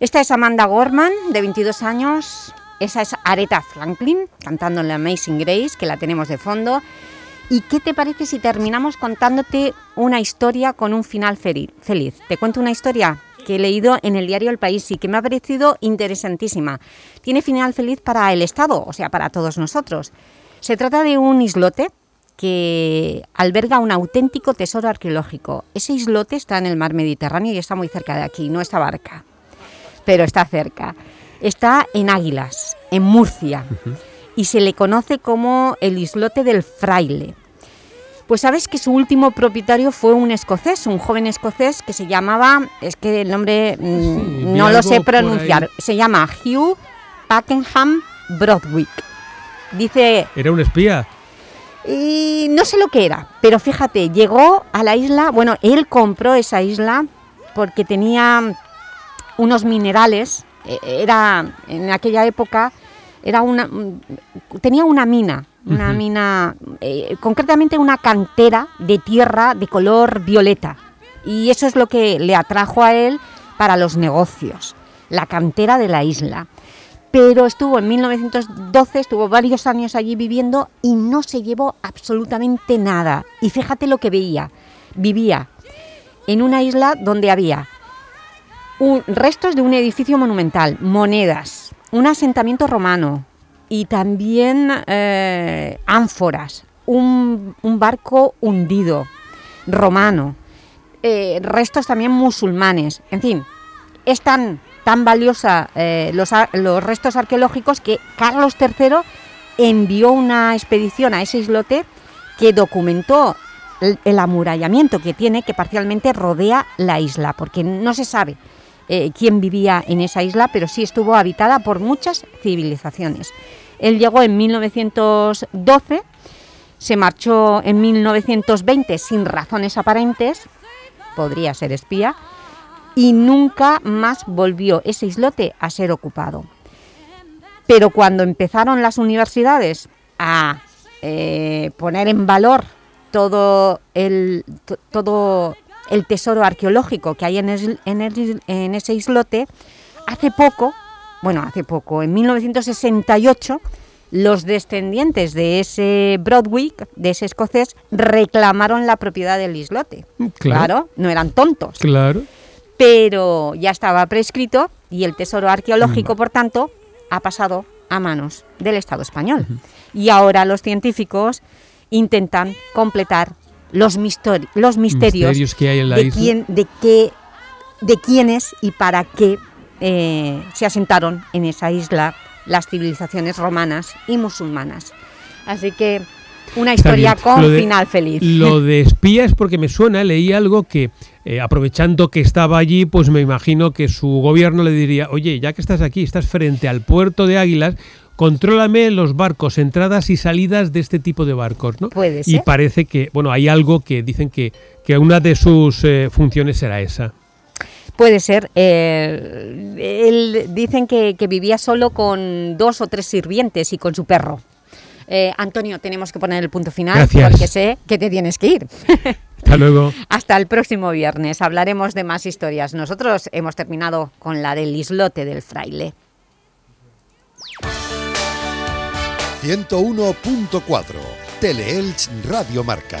Esta es Amanda Gorman, de 22 años. Esa es Aretha Franklin, cantando en la Amazing Grace, que la tenemos de fondo. ¿Y qué te parece si terminamos contándote una historia con un final feliz? Te cuento una historia que he leído en el diario El País y que me ha parecido interesantísima. Tiene final feliz para el Estado, o sea, para todos nosotros. Se trata de un islote que alberga un auténtico tesoro arqueológico. Ese islote está en el mar Mediterráneo y está muy cerca de aquí, no está barca, pero está cerca. Está en Águilas, en Murcia, y se le conoce como el islote del fraile. Pues sabes que su último propietario fue un escocés, un joven escocés que se llamaba, es que el nombre mm, no lo sé pronunciar, se llama Hugh Pakenham Broadwick. Dice... ¿Era un espía? Y no sé lo que era, pero fíjate, llegó a la isla, bueno, él compró esa isla porque tenía unos minerales, e, era en aquella época, era una, tenía una mina, una mina, eh, concretamente una cantera de tierra de color violeta. Y eso es lo que le atrajo a él para los negocios, la cantera de la isla. Pero estuvo en 1912, estuvo varios años allí viviendo y no se llevó absolutamente nada. Y fíjate lo que veía, vivía en una isla donde había restos de un edificio monumental, monedas, un asentamiento romano, y también eh, ánforas, un, barco hundido, romano, eh, restos también musulmanes, en fin, es tan, tan valiosa eh, los, los, restos arqueológicos que Carlos III envió una expedición a ese islote que documentó el, el amurallamiento que tiene, que parcialmente rodea la isla, porque no se sabe quién vivía en esa isla, pero sí estuvo habitada por muchas civilizaciones. Él llegó en 1912, se marchó en 1920 sin razones aparentes, podría ser espía, y nunca más volvió ese islote a ser ocupado. Pero cuando empezaron las universidades a eh, poner en valor todo el, todo el tesoro arqueológico que hay en, en ese islote, hace poco, bueno, hace poco, en 1968, los descendientes de ese Broadwick, de ese escocés, reclamaron la propiedad del islote. Claro, no eran tontos. Claro. Pero ya estaba prescrito y el tesoro arqueológico, por tanto, ha pasado a manos del Estado español. Y ahora los científicos intentan completar los, los misterios, que hay en la de, quién, de, qué, de quiénes y para qué eh, se asentaron en esa isla las civilizaciones romanas y musulmanas. Así que una historia con final feliz. Lo de espía es porque me suena, leí algo que eh, aprovechando que estaba allí, pues me imagino que su gobierno le diría, oye, ya que estás aquí, estás frente al puerto de Águilas, contrólame los barcos, entradas y salidas de este tipo de barcos, ¿no? Puede Y parece que, bueno, hay algo que dicen que, que una de sus eh, funciones será esa. Puede ser. Eh, él, dicen que, que, vivía solo con dos o tres sirvientes y con su perro. Eh, Antonio, tenemos que poner el punto final porque sé que te tienes que ir. Hasta luego. Hasta el próximo viernes. Hablaremos de más historias. Nosotros hemos terminado con la del islote del fraile. 101.4 Teleelch Radio Marca.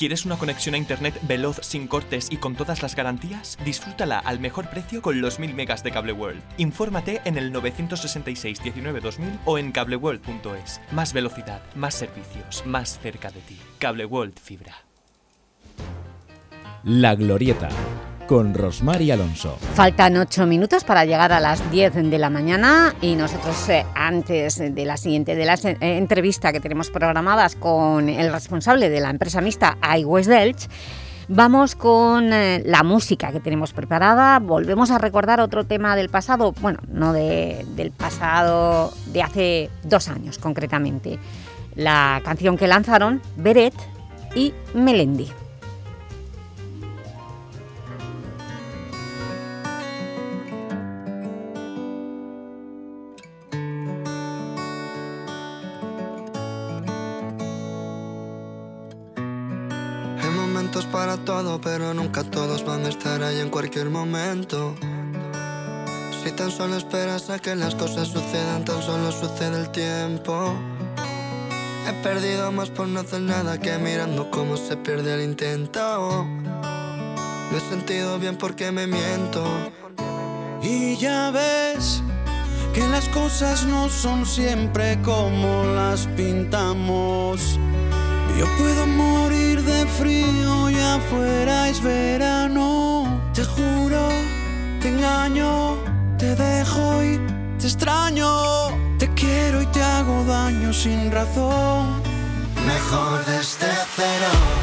¿Quieres una conexión a internet veloz, sin cortes y con todas las garantías? Disfrútala al mejor precio con los 1000 megas de Cable World. Infórmate en el 966 19 2000 o en cableworld.es. Más velocidad, más servicios, más cerca de ti. Cable World Fibra. La Glorieta con Rosmar y Alonso. Faltan ocho minutos para llegar a las 10 de la mañana y nosotros eh, antes de la siguiente eh, entrevista que tenemos programadas con el responsable de la empresa mixta iWest Delch, Vamos con eh, la música que tenemos preparada. Volvemos a recordar otro tema del pasado, bueno, no de, del pasado de hace dos años concretamente. La canción que lanzaron Beret y Melendi. Si tan solo esperas a que las cosas sucedan, tan solo sucede el tiempo. He perdido más por no hacer nada que mirando cómo se pierde el intento. Me he sentido bien porque me miento. Y ya ves que las cosas no son siempre como las pintamos. Yo puedo morir de frío y afuera es verano. Te juro, te engaño, te dejo y te extraño. Te quiero y te hago daño sin razón. Mejor desde cero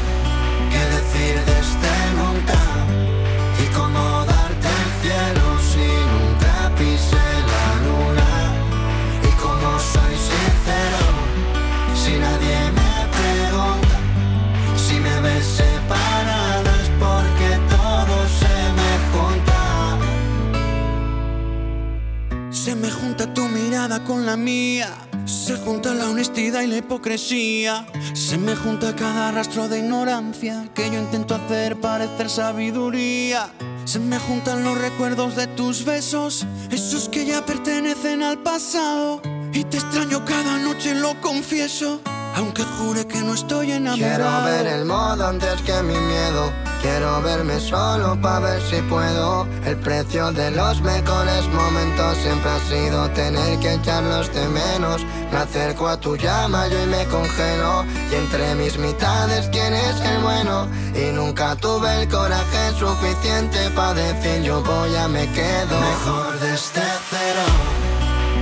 con la mía. Se junta la honestidad y la hipocresía. Se me junta cada rastro de ignorancia que yo intento hacer parecer sabiduría. Se me juntan los recuerdos de tus besos, esos que ya pertenecen al pasado. Y te extraño cada noche, lo confieso. Aunque jure que no estoy enamorado. Quiero ver el modo antes que mi miedo. Quiero verme solo para ver si puedo. El precio de los mejores momentos siempre ha sido tener que echarlos de menos. Me acerco a tu llama yo y me congelo. Y entre mis mitades quién es el bueno. Y nunca tuve el coraje suficiente para decir yo voy a me quedo. Mejor desde cero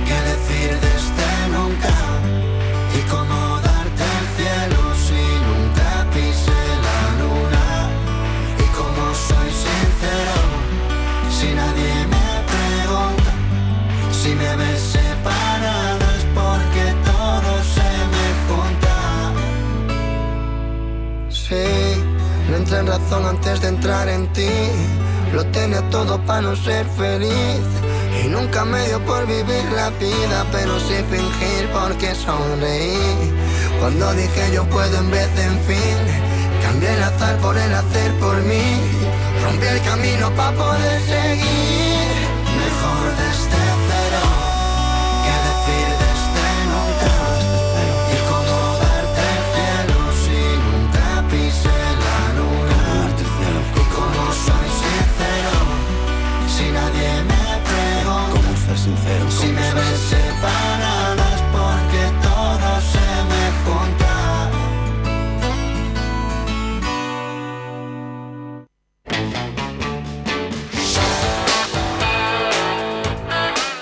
que decir antes de entrar en ti. Lo tenía todo para no ser feliz. Y nunca me dio por vivir la vida, pero sí fingir porque sonreí. Cuando dije yo puedo en vez de en fin, cambié el azar por el hacer por mí. Rompí el camino para poder seguir.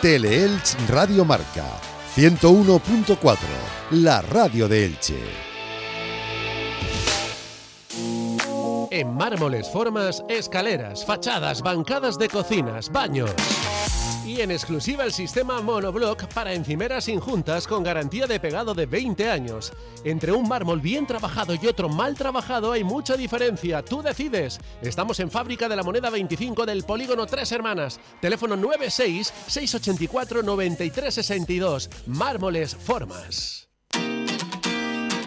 Teleelch Radio Marca 101.4, la radio de Elche. En mármoles, formas, escaleras, fachadas, bancadas de cocinas, baños. Y en exclusiva el sistema monoblock para encimeras injuntas con garantía de pegado de 20 años. Entre un mármol bien trabajado y otro mal trabajado hay mucha diferencia. Tú decides. Estamos en Fábrica de la Moneda 25 del Polígono Tres Hermanas. Teléfono 96 684 9362. Mármoles Formas.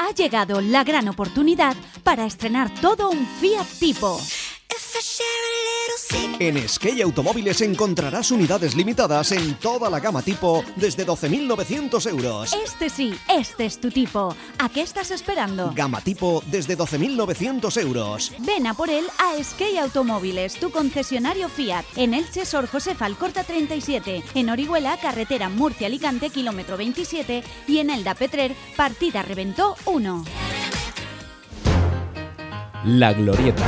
Ha llegado la gran oportunidad para estrenar todo un Fiat Tipo. En Skey Automóviles encontrarás unidades limitadas en toda la gama tipo desde 12.900 euros. Este sí, este es tu tipo. ¿A qué estás esperando? Gama tipo desde 12.900 euros. Ven a por él a Skey Automóviles, tu concesionario Fiat. En Elche, Sor Josefa Alcorta 37. En Orihuela, carretera Murcia-Alicante, kilómetro 27. Y en Elda Petrer, partida Reventó 1. La Glorieta,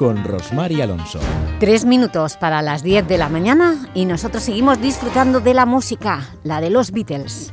con Rosmar y Alonso. Tres minutos para las 10 de la mañana y nosotros seguimos disfrutando de la música, la de los Beatles.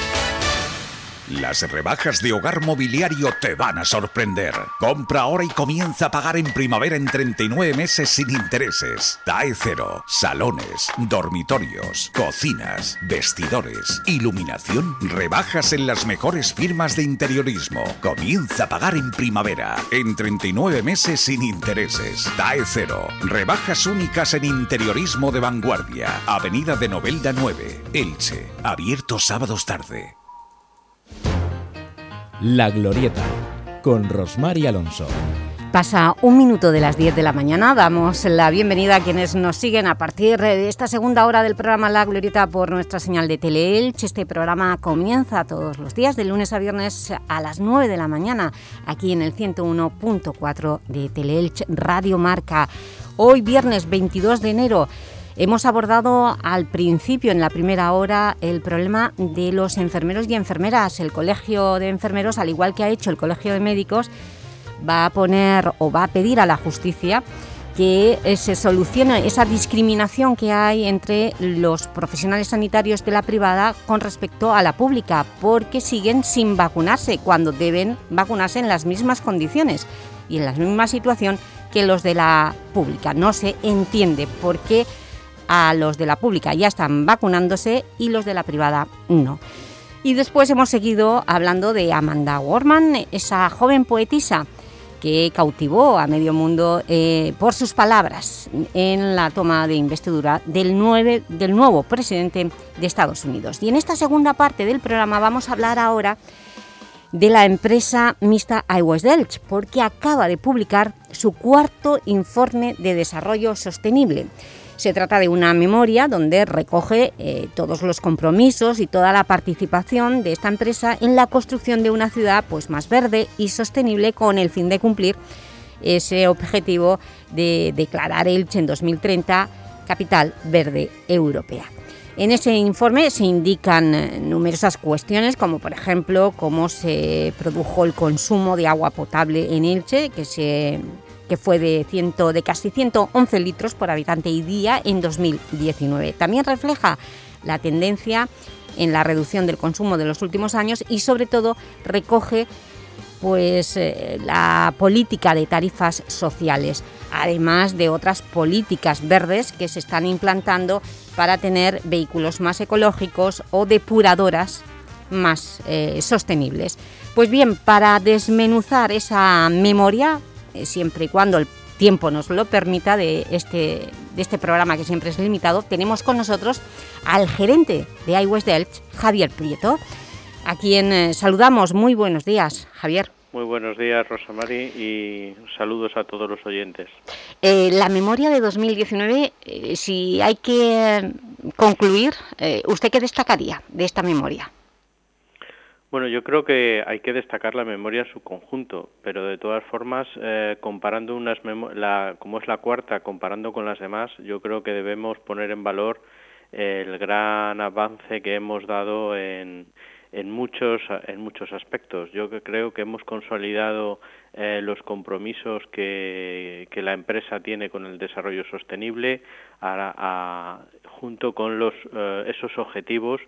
Las rebajas de Hogar Mobiliario te van a sorprender. Compra ahora y comienza a pagar en primavera en 39 meses sin intereses. TAE cero, salones, dormitorios, cocinas, vestidores, iluminación, rebajas en las mejores firmas de interiorismo. Comienza a pagar en primavera en 39 meses sin intereses. TAE cero, rebajas únicas en interiorismo de vanguardia. Avenida de Novelda 9, Elche. Abierto sábados tarde. La Glorieta, con Rosmar y Alonso. Pasa un minuto de las 10 de la mañana, damos la bienvenida a quienes nos siguen a partir de esta segunda hora del programa La Glorieta por nuestra señal de Teleelch. Este programa comienza todos los días, de lunes a viernes a las 9 de la mañana, aquí en el 101.4 de Teleelch Radio Marca. Hoy viernes 22 de enero Hemos abordado al principio, en la primera hora, el problema de los enfermeros y enfermeras. El Colegio de Enfermeros, al igual que ha hecho el Colegio de Médicos, va a poner o va a pedir a la justicia que eh, se solucione esa discriminación que hay entre los profesionales sanitarios de la privada con respecto a la pública, porque siguen sin vacunarse cuando deben vacunarse en las mismas condiciones y en la misma situación que los de la pública. No se entiende por qué a los de la pública ya están vacunándose y los de la privada no. Y después hemos seguido hablando de Amanda Gorman, esa joven poetisa que cautivó a medio mundo eh, por sus palabras en la toma de investidura del, del nuevo presidente de Estados Unidos. Y en esta segunda parte del programa vamos a hablar ahora de la empresa mixta iWest Delch, porque acaba de publicar su cuarto informe de desarrollo sostenible. Se trata de una memoria donde recoge eh, todos los compromisos y toda la participación de esta empresa en la construcción de una ciudad pues, más verde y sostenible con el fin de cumplir ese objetivo de declarar Elche en 2030 capital verde europea. En ese informe se indican eh, numerosas cuestiones, como por ejemplo cómo se produjo el consumo de agua potable en Elche, que se que fue de, casi 111 litros por habitante y día en 2019. También refleja la tendencia en la reducción del consumo de los últimos años y sobre todo recoge pues, eh, la política de tarifas sociales, además de otras políticas verdes que se están implantando para tener vehículos más ecológicos o depuradoras más eh, sostenibles. Pues bien, para desmenuzar esa memoria siempre y cuando el tiempo nos lo permita, de este, de este programa que siempre es limitado, tenemos con nosotros al gerente de iWest Delch, Javier Prieto, a quien eh, saludamos. Muy buenos días, Javier. Muy buenos días, Rosamari, y saludos a todos los oyentes. Eh, la memoria de 2019, si hay que concluir, ¿usted qué destacaría de esta memoria? Bueno, yo creo que hay que destacar la memoria en su conjunto, pero de todas formas, eh, comparando unas la, como es la cuarta, comparando con las demás, yo creo que debemos poner en valor el gran avance que hemos dado en, en muchos en muchos aspectos. Yo creo que hemos consolidado eh, los compromisos que, que, la empresa tiene con el desarrollo sostenible, junto con los eh, esos objetivos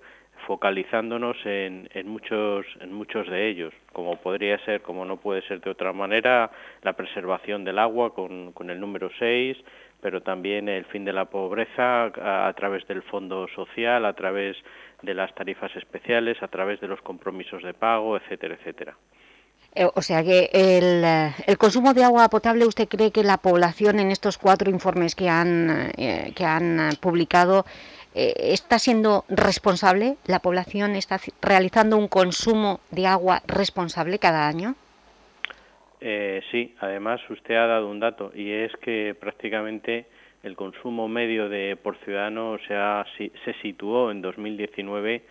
focalizándonos en, en, muchos, en muchos de ellos, como podría ser, como no puede ser de otra manera, la preservación del agua con, con el número 6, pero también el fin de la pobreza a, través del fondo social, a través de las tarifas especiales, a través de los compromisos de pago, etcétera, etcétera. Eh, o sea que el, el, consumo de agua potable, ¿usted cree que la población en estos cuatro informes que han, eh, que han publicado eh, ¿está siendo responsable? ¿La población está realizando un consumo de agua responsable cada año? Eh, sí, además usted ha dado un dato y es que prácticamente el consumo medio de por ciudadano se, ha, se situó en 2019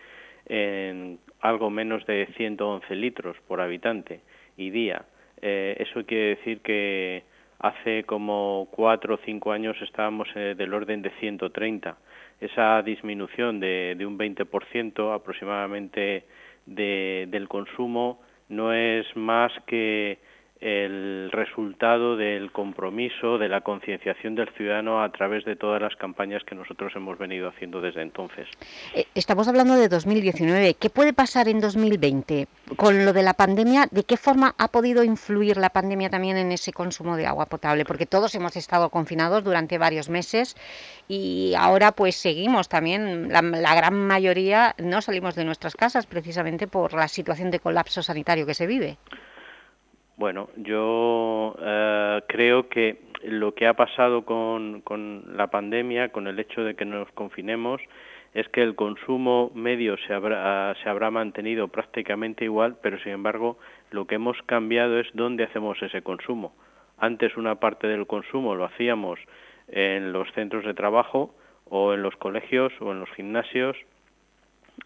en algo menos de 111 litros por habitante y día. Eh, eso quiere decir que hace como cuatro o cinco años estábamos eh, del orden de 130 esa disminución de, de un 20% aproximadamente de, del consumo no es más que el resultado del compromiso, de la concienciación del ciudadano a través de todas las campañas que nosotros hemos venido haciendo desde entonces. Eh, estamos hablando de 2019. ¿Qué puede pasar en 2020? Con lo de la pandemia, ¿de qué forma ha podido influir la pandemia también en ese consumo de agua potable? Porque todos hemos estado confinados durante varios meses y ahora pues seguimos también, la, la gran mayoría no salimos de nuestras casas precisamente por la situación de colapso sanitario que se vive. Bueno, yo eh, creo que lo que ha pasado con, con, la pandemia, con el hecho de que nos confinemos, es que el consumo medio se habrá, se habrá mantenido prácticamente igual, pero sin embargo lo que hemos cambiado es dónde hacemos ese consumo. Antes una parte del consumo lo hacíamos en los centros de trabajo o en los colegios o en los gimnasios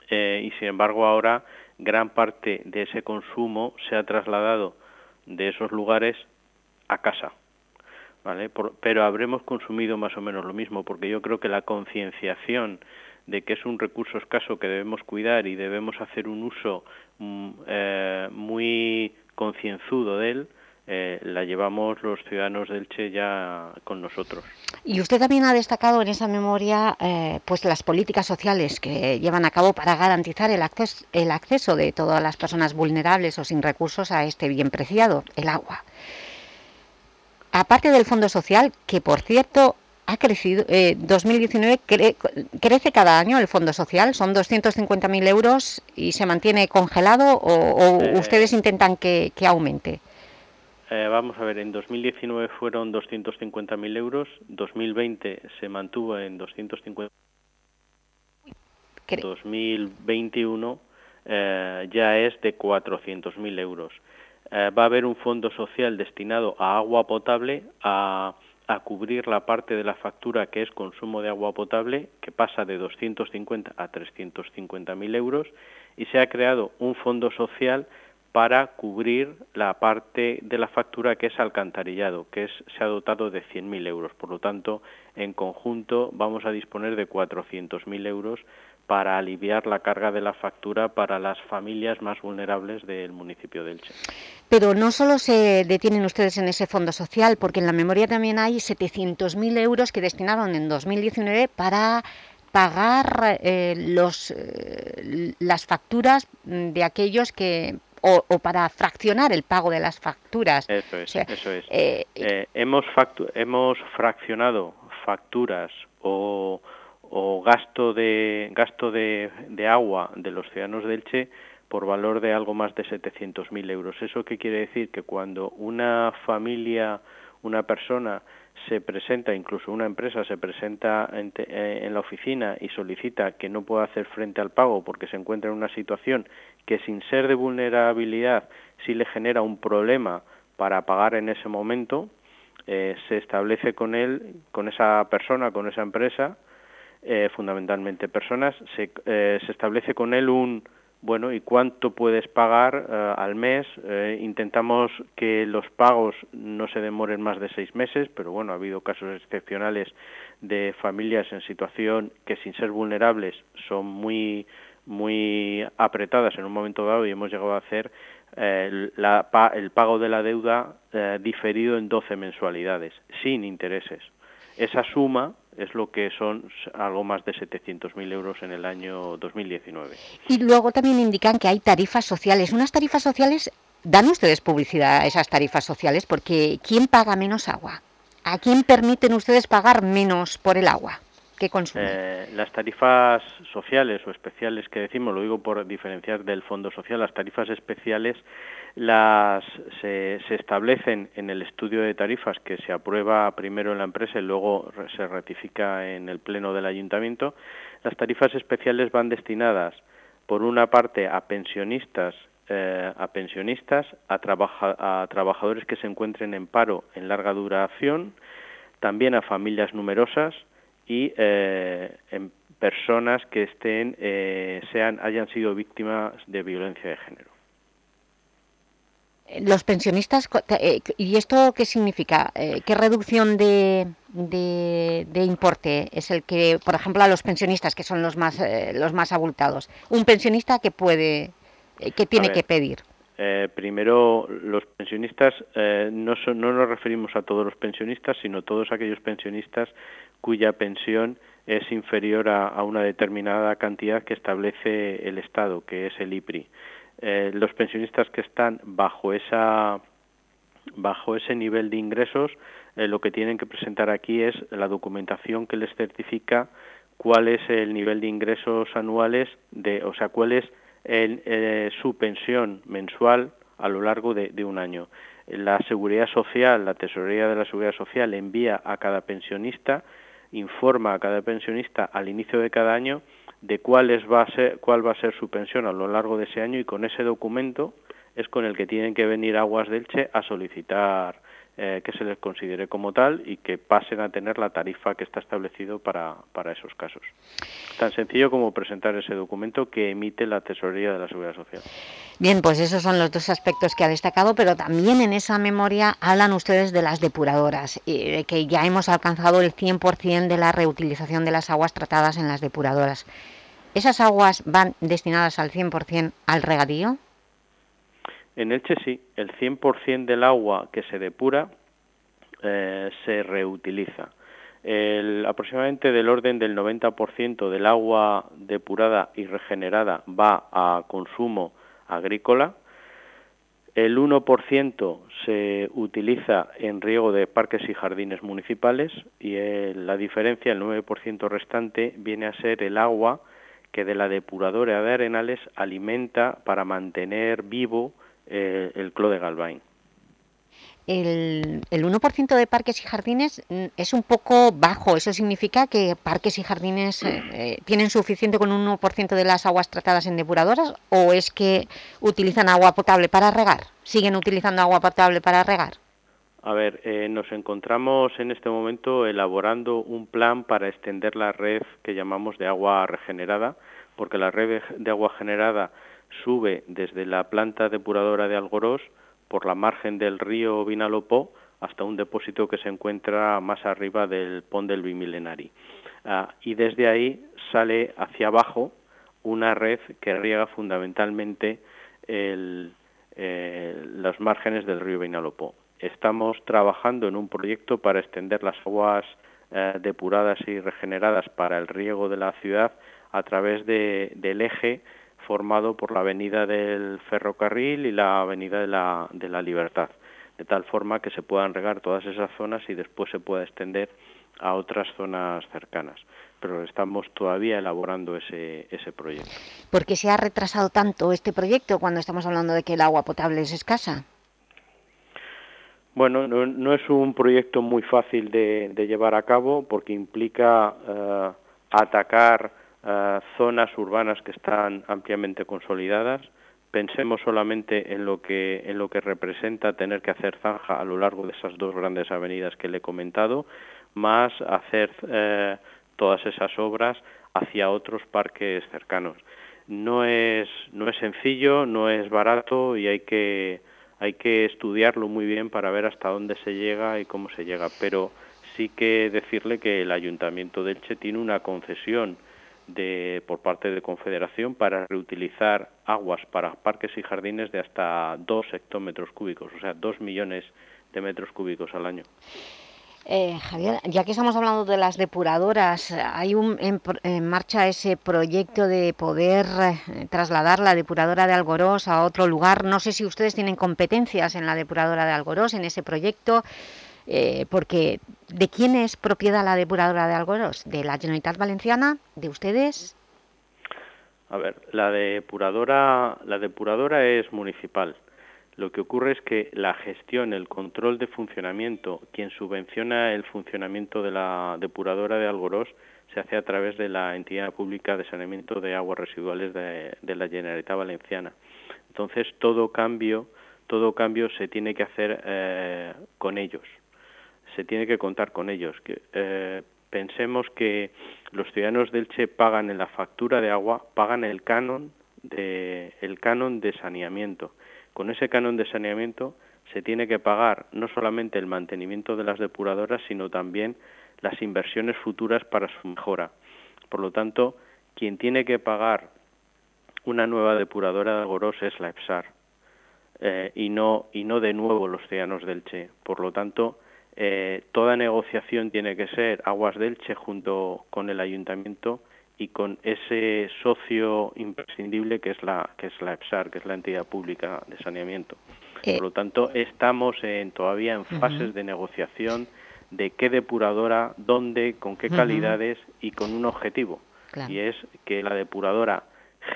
eh, y sin embargo ahora gran parte de ese consumo se ha trasladado de esos lugares a casa. ¿Vale? pero habremos consumido más o menos lo mismo, porque yo creo que la concienciación de que es un recurso escaso que debemos cuidar y debemos hacer un uso mm, eh, muy concienzudo de él, eh, la llevamos los ciudadanos del Che ya con nosotros. Y usted también ha destacado en esa memoria eh, pues las políticas sociales que llevan a cabo para garantizar el acceso, el acceso de todas las personas vulnerables o sin recursos a este bien preciado, el agua. Aparte del Fondo Social, que por cierto ha crecido, eh, 2019 crece cada año el Fondo Social, son 250.000 euros y se mantiene congelado o, Eh, ustedes intentan que, que aumente. Eh, vamos a ver, en 2019 fueron 250.000 euros, 2020 se mantuvo en 250. 2021 eh, ya es de 400.000 euros. Eh, va a haber un fondo social destinado a agua potable, a, a cubrir la parte de la factura que es consumo de agua potable, que pasa de 250 a 350.000 euros, y se ha creado un fondo social para cubrir la parte de la factura que es alcantarillado, que se ha dotado de 100.000 euros. Por lo tanto, en conjunto vamos a disponer de 400.000 euros para aliviar la carga de la factura para las familias más vulnerables del municipio de Elche. Pero no solo se detienen ustedes en ese fondo social, porque en la memoria también hay 700.000 euros que destinaron en 2019 para pagar eh, los, eh, las facturas de aquellos que o, o, para fraccionar el pago de las facturas. Eso es, o sea, eso es. Eh, eh, hemos, factu hemos fraccionado facturas o, o gasto de gasto de, de, agua de los ciudadanos de Elche por valor de algo más de 700.000 euros. ¿Eso qué quiere decir? Que cuando una familia, una persona se presenta, incluso una empresa se presenta en, te, en, la oficina y solicita que no pueda hacer frente al pago porque se encuentra en una situación que sin ser de vulnerabilidad sí le genera un problema para pagar en ese momento, eh, se establece con él, con esa persona, con esa empresa, eh, fundamentalmente personas, se, eh, se establece con él un, bueno, ¿y cuánto puedes pagar uh, al mes? Eh, intentamos que los pagos no se demoren más de seis meses, pero bueno, ha habido casos excepcionales de familias en situación que sin ser vulnerables son muy muy apretadas en un momento dado y hemos llegado a hacer eh, la, el pago de la deuda eh, diferido en 12 mensualidades, sin intereses. Esa suma es lo que son algo más de 700.000 euros en el año 2019. Y luego también indican que hay tarifas sociales. Unas tarifas sociales, ¿dan ustedes publicidad a esas tarifas sociales? Porque ¿quién paga menos agua? ¿A quién permiten ustedes pagar menos por el agua Eh, las tarifas sociales o especiales que decimos, lo digo por diferenciar del fondo social, las tarifas especiales las se, se, establecen en el estudio de tarifas que se aprueba primero en la empresa y luego se ratifica en el pleno del ayuntamiento. Las tarifas especiales van destinadas, por una parte, a pensionistas, eh, a pensionistas, a, trabaja, a trabajadores que se encuentren en paro en larga duración, también a familias numerosas y eh, en personas que estén, eh, sean, hayan sido víctimas de violencia de género los pensionistas, eh, ¿y esto qué significa? Eh, ¿Qué reducción de, de, de, importe es el que, por ejemplo, a los pensionistas, que son los más, los más abultados? ¿Un pensionista que puede, que tiene que pedir? Eh, primero, los pensionistas, eh, no, son- no nos referimos a todos los pensionistas, sino todos aquellos pensionistas cuya pensión es inferior a, a una determinada cantidad que establece el Estado, que es el IPRI. Eh, los pensionistas que están bajo esa bajo ese nivel de ingresos, eh, lo que tienen que presentar aquí es la documentación que les certifica cuál es el nivel de ingresos anuales, de, o sea, cuál es el, eh, su pensión mensual a lo largo de, de un año. La Seguridad Social, la Tesorería de la Seguridad Social envía a cada pensionista, informa a cada pensionista al inicio de cada año de cuál, es va a ser, cuál va a ser su pensión a lo largo de ese año y con ese documento es con el que tienen que venir Aguas del Che a solicitar eh, que se les considere como tal y que pasen a tener la tarifa que está establecido para, para esos casos. Tan sencillo como presentar ese documento que emite la Tesorería de la Seguridad Social. Bien, pues esos son los dos aspectos que ha destacado, pero también en esa memoria hablan ustedes de las depuradoras, y de que ya hemos alcanzado el 100% de la reutilización de las aguas tratadas en las depuradoras. ¿Esas aguas van destinadas al 100% al regadío? En Elche sí, el 100% del agua que se depura eh, se reutiliza. El, aproximadamente del orden del 90% del agua depurada y regenerada va a consumo agrícola, el 1% se utiliza en riego de parques y jardines municipales y el- la diferencia, el 9% restante, viene a ser el agua que de la depuradora de Arenales alimenta para mantener vivo eh, el clo de Galvain. El, el 1% de parques y jardines mm, es un poco bajo. ¿Eso significa que parques y jardines eh, eh, tienen suficiente con un 1% de las aguas tratadas en depuradoras o es que utilizan agua potable para regar? ¿Siguen utilizando agua potable para regar? A ver, eh, nos encontramos en este momento elaborando un plan para extender la red que llamamos de agua regenerada, porque la red de agua generada sube desde la planta depuradora de Algorós por la margen del río Vinalopó hasta un depósito que se encuentra más arriba del pont del Bimilenari. Ah, y desde ahí sale hacia abajo una red que riega fundamentalmente el, eh, los márgenes del río Vinalopó. Estamos trabajando en un proyecto para extender las aguas eh, depuradas y regeneradas para el riego de la ciudad a través de- del eje formado por la avenida del ferrocarril y la avenida de la, de la Libertad, de tal forma que se puedan regar todas esas zonas y después se pueda extender a otras zonas cercanas. Pero estamos todavía elaborando ese, ese proyecto. ¿Por qué se ha retrasado tanto este proyecto cuando estamos hablando de que el agua potable es escasa? Bueno, no, no es un proyecto muy fácil de, de llevar a cabo porque implica eh, atacar zonas urbanas que están ampliamente consolidadas. Pensemos solamente en lo que en lo que representa tener que hacer zanja a lo largo de esas dos grandes avenidas que le he comentado, más hacer eh, todas esas obras hacia otros parques cercanos. No es no es sencillo, no es barato y hay que hay que estudiarlo muy bien para ver hasta dónde se llega y cómo se llega, pero sí que decirle que el Ayuntamiento de Elche tiene una concesión de, por parte de Confederación para reutilizar aguas para parques y jardines de hasta dos hectómetros cúbicos, o sea, dos millones de metros cúbicos al año. Eh, Javier, ya que estamos hablando de las depuradoras, hay un, en, en marcha ese proyecto de poder eh, trasladar la depuradora de Algorós a otro lugar. No sé si ustedes tienen competencias en la depuradora de Algorós, en ese proyecto, eh, porque ¿de quién es propiedad la depuradora de Algorós? ¿De la Generalitat Valenciana? ¿De ustedes? A ver, la depuradora, la depuradora es municipal. Lo que ocurre es que la gestión, el control de funcionamiento, quien subvenciona el funcionamiento de la depuradora de Algorós, se hace a través de la entidad pública de saneamiento de aguas residuales de, de la Generalitat Valenciana. Entonces, todo cambio, todo cambio se tiene que hacer eh, con ellos, se tiene que contar con ellos. Eh, pensemos que los ciudadanos del Che pagan en la factura de agua, pagan el canon de, el canon de saneamiento. Con ese canon de saneamiento se tiene que pagar no solamente el mantenimiento de las depuradoras, sino también las inversiones futuras para su mejora. Por lo tanto, quien tiene que pagar una nueva depuradora de Algorós es la EPSAR. eh, y no y no de nuevo los ciudadanos del Che. Por lo tanto, eh, toda negociación tiene que ser Aguas del Che junto con el ayuntamiento y con ese socio imprescindible que es la que es la EPSAR, que es la entidad pública de saneamiento. Por lo tanto, estamos en, todavía en fases de negociación de qué depuradora, dónde, con qué calidades y con un objetivo. Claro. Y es que la depuradora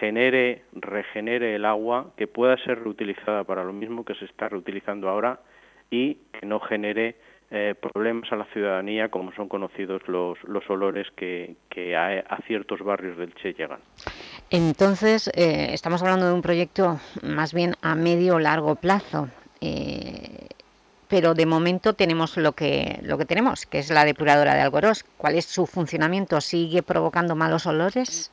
genere, regenere el agua, que pueda ser reutilizada para lo mismo que se está reutilizando ahora y que no genere eh, problemas a la ciudadanía como son conocidos los, los olores que, que a, a ciertos barrios del Che llegan. Entonces, eh, estamos hablando de un proyecto más bien a medio o largo plazo, eh, pero de momento tenemos lo que, lo que tenemos, que es la depuradora de Algorós. ¿Cuál es su funcionamiento? ¿Sigue provocando malos olores?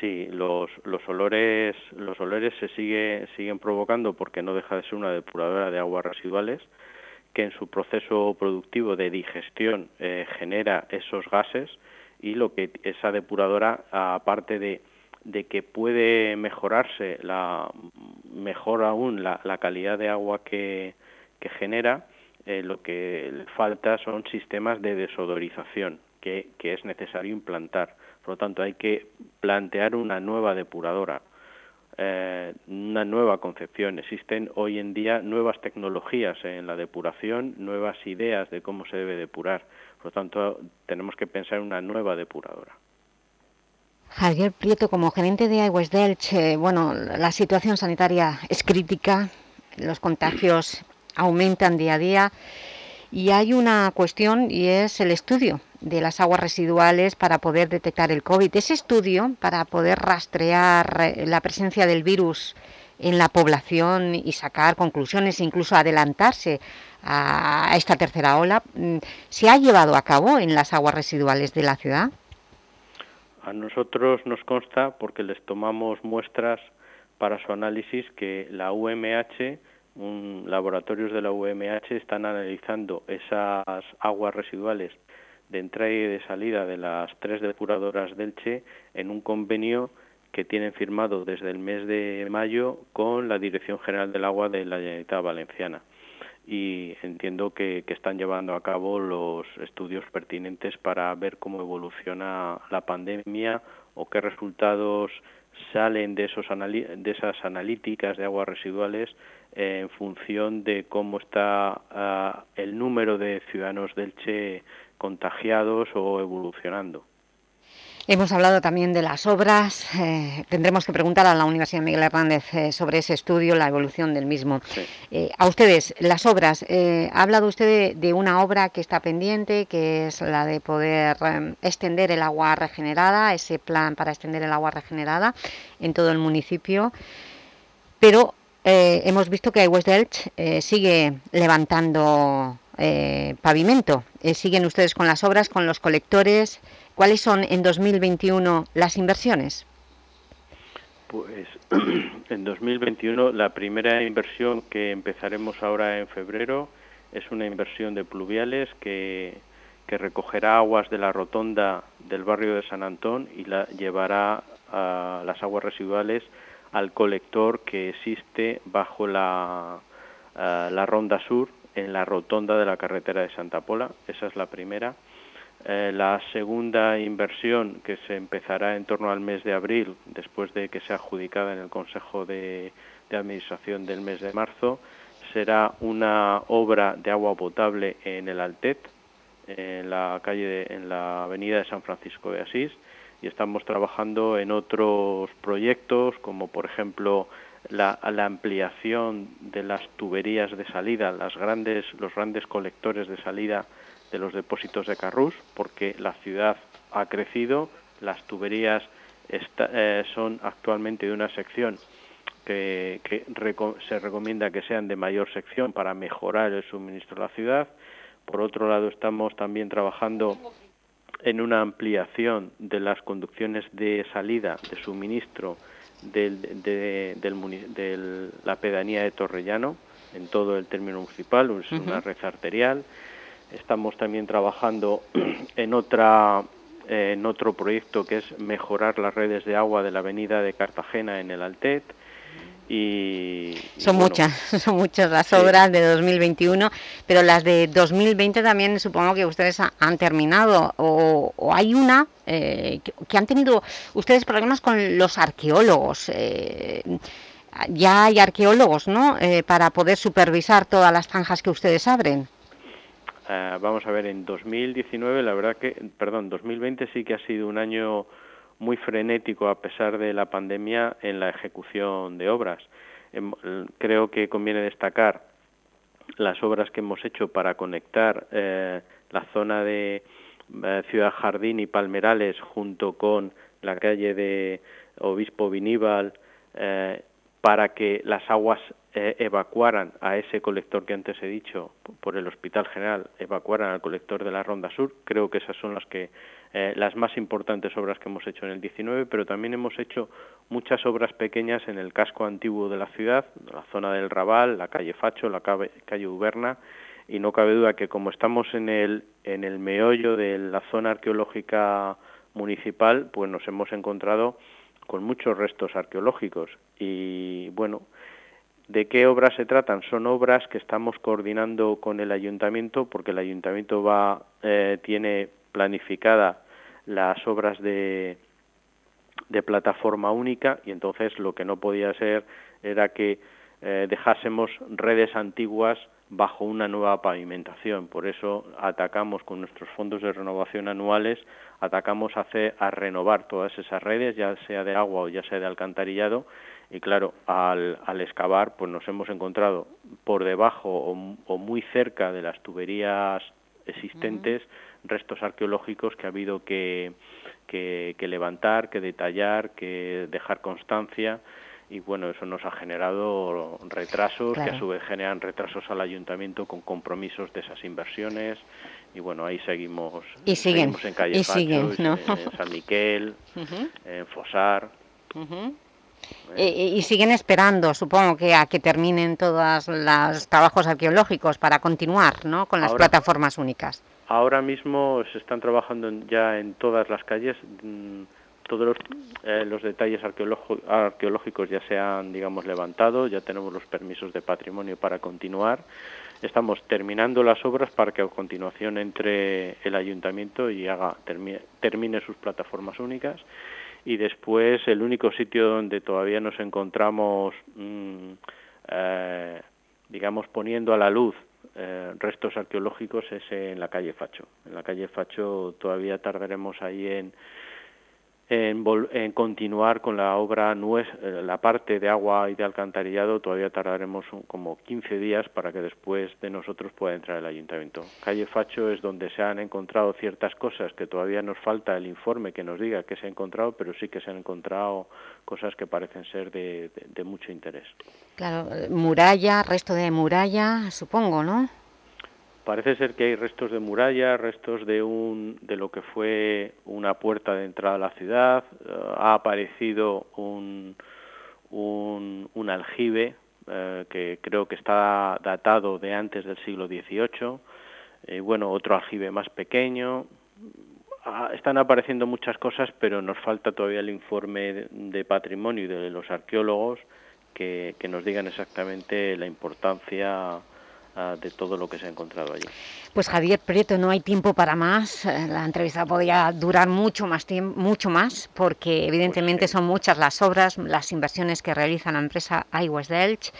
Sí, los, los olores los olores se sigue, siguen provocando porque no deja de ser una depuradora de aguas residuales que en su proceso productivo de digestión eh, genera esos gases y lo que esa depuradora aparte de, de que puede mejorarse la mejor aún la, la calidad de agua que, que genera eh, lo que falta son sistemas de desodorización que, que es necesario implantar. Por lo tanto, hay que plantear una nueva depuradora, eh, una nueva concepción. Existen hoy en día nuevas tecnologías en la depuración, nuevas ideas de cómo se debe depurar. Por lo tanto, tenemos que pensar en una nueva depuradora. Javier Prieto, como gerente de Aguas de Elche, bueno, la situación sanitaria es crítica, los contagios aumentan día a día y hay una cuestión y es el estudio de las aguas residuales para poder detectar el COVID. Ese estudio, para poder rastrear eh, la presencia del virus en la población y sacar conclusiones, incluso adelantarse a esta tercera ola, mm, ¿se ha llevado a cabo en las aguas residuales de la ciudad? A nosotros nos consta, porque les tomamos muestras para su análisis, que la UMH, un, laboratorios de la UMH, están analizando esas aguas residuales de entrada y de salida de las tres depuradoras del Che en un convenio que tienen firmado desde el mes de mayo con la Dirección General del Agua de la Generalitat Valenciana. Y entiendo que, están llevando a cabo los estudios pertinentes para ver cómo evoluciona la pandemia o qué resultados salen de esos de esas analíticas de aguas residuales en función de cómo está ah, el número de ciudadanos del Che contagiados o evolucionando. Hemos hablado también de las obras. eh, tendremos que preguntar a la Universidad Miguel Hernández eh, sobre ese estudio, la evolución del mismo. Eh, a ustedes, las obras. ha hablado usted de, de una obra que está pendiente, que es la de poder eh, extender el agua regenerada, ese plan para extender el agua regenerada en todo el municipio. Pero eh, hemos visto que West Elche eh, sigue levantando eh, pavimento. Eh, siguen ustedes con las obras, con los colectores. ¿Cuáles son en 2021 las inversiones? Pues en 2021 la primera inversión que empezaremos ahora en febrero es una inversión de pluviales que, que recogerá aguas de la rotonda del barrio de San Antón y la llevará a las aguas residuales al colector que existe bajo la, a la ronda sur en la rotonda de la carretera de Santa Pola. Esa es la primera. Eh, la segunda inversión, que se empezará en torno al mes de abril, después de que sea adjudicada en el Consejo de, de Administración del mes de marzo, será una obra de agua potable en el Altet, en la calle, de- en la avenida de San Francisco de Asís, y estamos trabajando en otros proyectos, como por ejemplo la, ampliación de las tuberías de salida, las grandes, los grandes colectores de salida de los depósitos de Carrús, porque la ciudad ha crecido, las tuberías eh, son actualmente de una sección que, se recomienda que sean de mayor sección para mejorar el suministro de la ciudad. Por otro lado, estamos también trabajando en una ampliación de las conducciones de salida de suministro del- de, del muni- del- la pedanía de Torrellano en todo el término municipal, es una red arterial. Estamos también trabajando en otra eh, en otro proyecto que es mejorar las redes de agua de la avenida de Cartagena en el Altet y... y Son bueno, muchas, son muchas las Sí. obras de 2021, pero las de 2020 también supongo que ustedes ha- han terminado. O, o hay una eh, que, que han tenido ustedes problemas con los arqueólogos. eh, ya hay arqueólogos, ¿no? Eh, para poder supervisar todas las zanjas que ustedes abren. Eh, vamos a ver, en 2019, la verdad que, perdón, 2020 sí que ha sido un año muy frenético a pesar de la pandemia en la ejecución de obras. Em, creo que conviene destacar las obras que hemos hecho para conectar eh, la zona de eh, Ciudad Jardín y Palmerales junto con la calle de Obispo Viníbal eh, para que las aguas eh, evacuaran a ese colector que antes he dicho por el Hospital General, evacuaran al colector de la Ronda Sur. Creo que esas son las que eh, las más importantes obras que hemos hecho en el 19, pero también hemos hecho muchas obras pequeñas en el casco antiguo de la ciudad, la zona del Raval, la calle Facho, la cabe- calle Uberna, y no cabe duda que como estamos en el, en el meollo de la zona arqueológica municipal, pues nos hemos encontrado con muchos restos arqueológicos. Y bueno, ¿De qué obras se tratan? Son obras que estamos coordinando con el ayuntamiento porque el ayuntamiento va eh, tiene planificada las obras de, de plataforma única y entonces lo que no podía ser era que eh, dejásemos redes antiguas bajo una nueva pavimentación. Por eso atacamos con nuestros fondos de renovación anuales, atacamos a, hacer, a renovar todas esas redes, ya sea de agua o ya sea de alcantarillado, y claro, al, al excavar pues nos hemos encontrado por debajo o, o muy cerca de las tuberías existentes restos arqueológicos que ha habido que, que, que levantar, que detallar, que dejar constancia y bueno, eso nos ha generado retrasos que a su vez generan retrasos al ayuntamiento con compromisos de esas inversiones y bueno, ahí seguimos, Y siguen, seguimos en calle y Facho, siguen, y ¿no? en San Miquel, en Fosar. Eh, y siguen esperando, supongo, que a que terminen todos los trabajos arqueológicos para continuar ¿no? con las Ahora- plataformas únicas. Ahora mismo se están trabajando ya en todas las calles, mm, todos los, eh, los detalles arqueológico- arqueológicos ya se han, digamos, levantado, ya tenemos los permisos de patrimonio para continuar. Estamos terminando las obras para que a continuación entre el ayuntamiento y haga termi- termine sus plataformas únicas. Y después el único sitio donde todavía nos encontramos, mm, eh, digamos, poniendo a la luz eh, restos arqueológicos es en la calle Facho. En la calle Facho todavía tardaremos ahí en, en, en continuar con la obra, eh, la parte de agua y de alcantarillado, todavía tardaremos un- como 15 días para que después de nosotros pueda entrar el ayuntamiento. Calle Facho es donde se han encontrado ciertas cosas que todavía nos falta el informe que nos diga que se ha encontrado, pero sí que se han encontrado cosas que parecen ser de- mucho interés. Claro, muralla, resto de muralla, supongo, ¿no? Parece ser que hay restos de muralla, restos de un de lo que fue una puerta de entrada a la ciudad. eh, ha aparecido un un, aljibe eh, que creo que está datado de antes del siglo XVIII. Eh, bueno, otro aljibe más pequeño. Ah, están apareciendo muchas cosas, pero nos falta todavía el informe de, patrimonio y de los arqueólogos que, que nos digan exactamente la importancia ah, de todo lo que se ha encontrado allí. Pues Javier Prieto, no hay tiempo para más. eh, La entrevista podría durar mucho más tiempo, mucho más, porque evidentemente son muchas las obras, las inversiones que realiza la empresa iWest Elch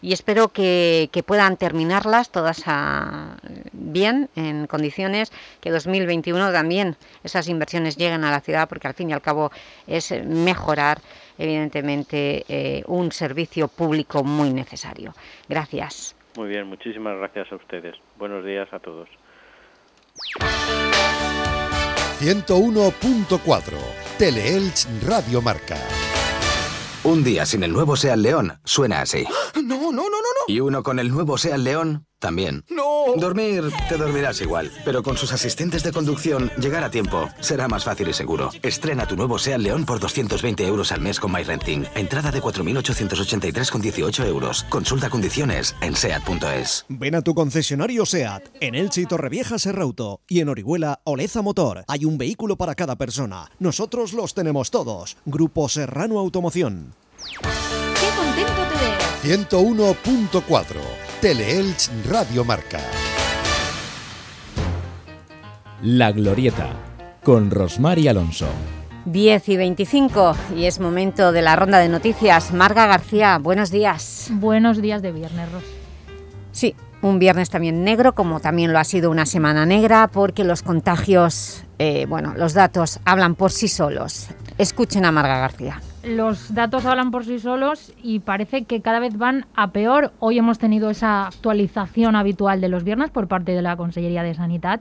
y espero que, que puedan terminarlas todas a- bien, en condiciones, que 2021 también esas inversiones lleguen a la ciudad, porque al fin y al cabo es eh, mejorar evidentemente eh, un servicio público muy necesario. Gracias. Muy bien, muchísimas gracias a ustedes. Buenos días a todos. 101.4 Teleelch Radio Marca. Un día sin el nuevo Seat León suena así. No, no, no, no, no. Y uno con el nuevo Seat León también. No. Dormir, te dormirás igual. Pero con sus asistentes de conducción, llegar a tiempo será más fácil y seguro. Estrena tu nuevo Seat León por 220 euros al mes con MyRenting. Entrada de 4.883,18 euros. Consulta condiciones en SEAT.es. Ven a tu concesionario SEAT, en Elche y Torrevieja Serrauto y en Orihuela Oleza Motor. Hay un vehículo para cada persona. Nosotros los tenemos todos. Grupo Serrano Automoción. ¿Qué Intento TV. 101.4 Teleelch Radio Marca. La Glorieta, con Rosmar y Alonso. 10 y 25 y es momento de la ronda de noticias. Marga García, buenos días. Buenos días de viernes, Ros. Sí, un viernes también negro, como también lo ha sido una semana negra, porque los contagios, eh, bueno, los datos hablan por sí solos. Escuchen a Marga García. Los datos hablan por sí solos y parece que cada vez van a peor. Hoy hemos tenido esa actualización habitual de los viernes por parte de la Consellería de Sanidad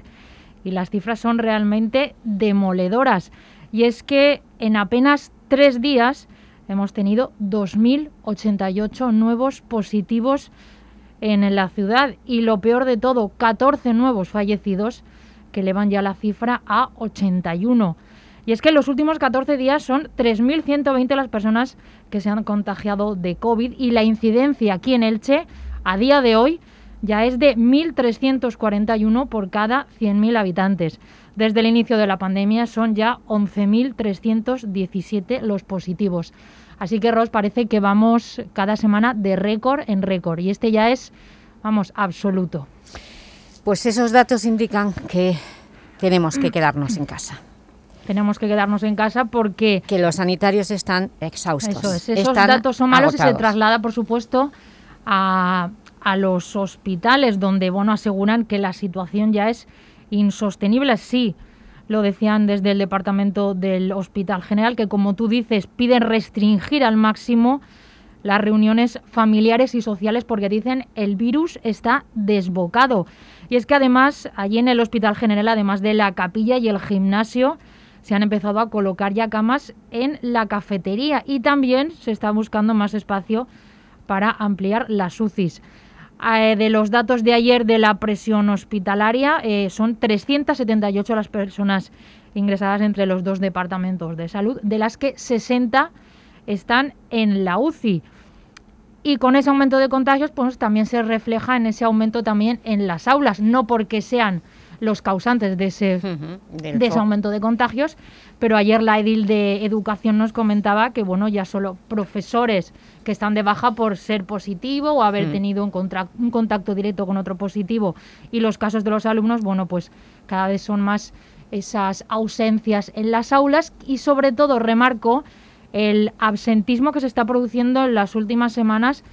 y las cifras son realmente demoledoras. Y es que en apenas tres días hemos tenido 2.088 nuevos positivos en la ciudad y lo peor de todo, 14 nuevos fallecidos que elevan ya la cifra a 81. Y es que en los últimos 14 días son 3.120 las personas que se han contagiado de COVID y la incidencia aquí en Elche a día de hoy ya es de 1.341 por cada 100.000 habitantes. Desde el inicio de la pandemia son ya 11.317 los positivos. Así que, Ross, parece que vamos cada semana de récord en récord y este ya es, vamos, absoluto. Pues esos datos indican que tenemos que quedarnos en casa. Tenemos que quedarnos en casa porque... Que los sanitarios están exhaustos. Eso es, esos están datos son malos y se traslada, por supuesto, a, a los hospitales donde, bueno, aseguran que la situación ya es insostenible. Sí, lo decían desde el Departamento del Hospital General, que como tú dices, piden restringir al máximo las reuniones familiares y sociales porque dicen el virus está desbocado. Y es que además, allí en el Hospital General, además de la capilla y el gimnasio, se han empezado a colocar ya camas en la cafetería y también se está buscando más espacio para ampliar las UCIs. Eh, de los datos de ayer de la presión hospitalaria, eh, son 378 las personas ingresadas entre los dos departamentos de salud, de las que 60 están en la UCI. Y con ese aumento de contagios, pues también se refleja en ese aumento también en las aulas, no porque sean los causantes de ese, de ese aumento de contagios, pero ayer la edil de Educación nos comentaba que bueno, ya solo profesores que están de baja por ser positivo o haber Mm. tenido un, un contacto directo con otro positivo y los casos de los alumnos, bueno, pues cada vez son más esas ausencias en las aulas y sobre todo remarco el absentismo que se está produciendo en las últimas semanas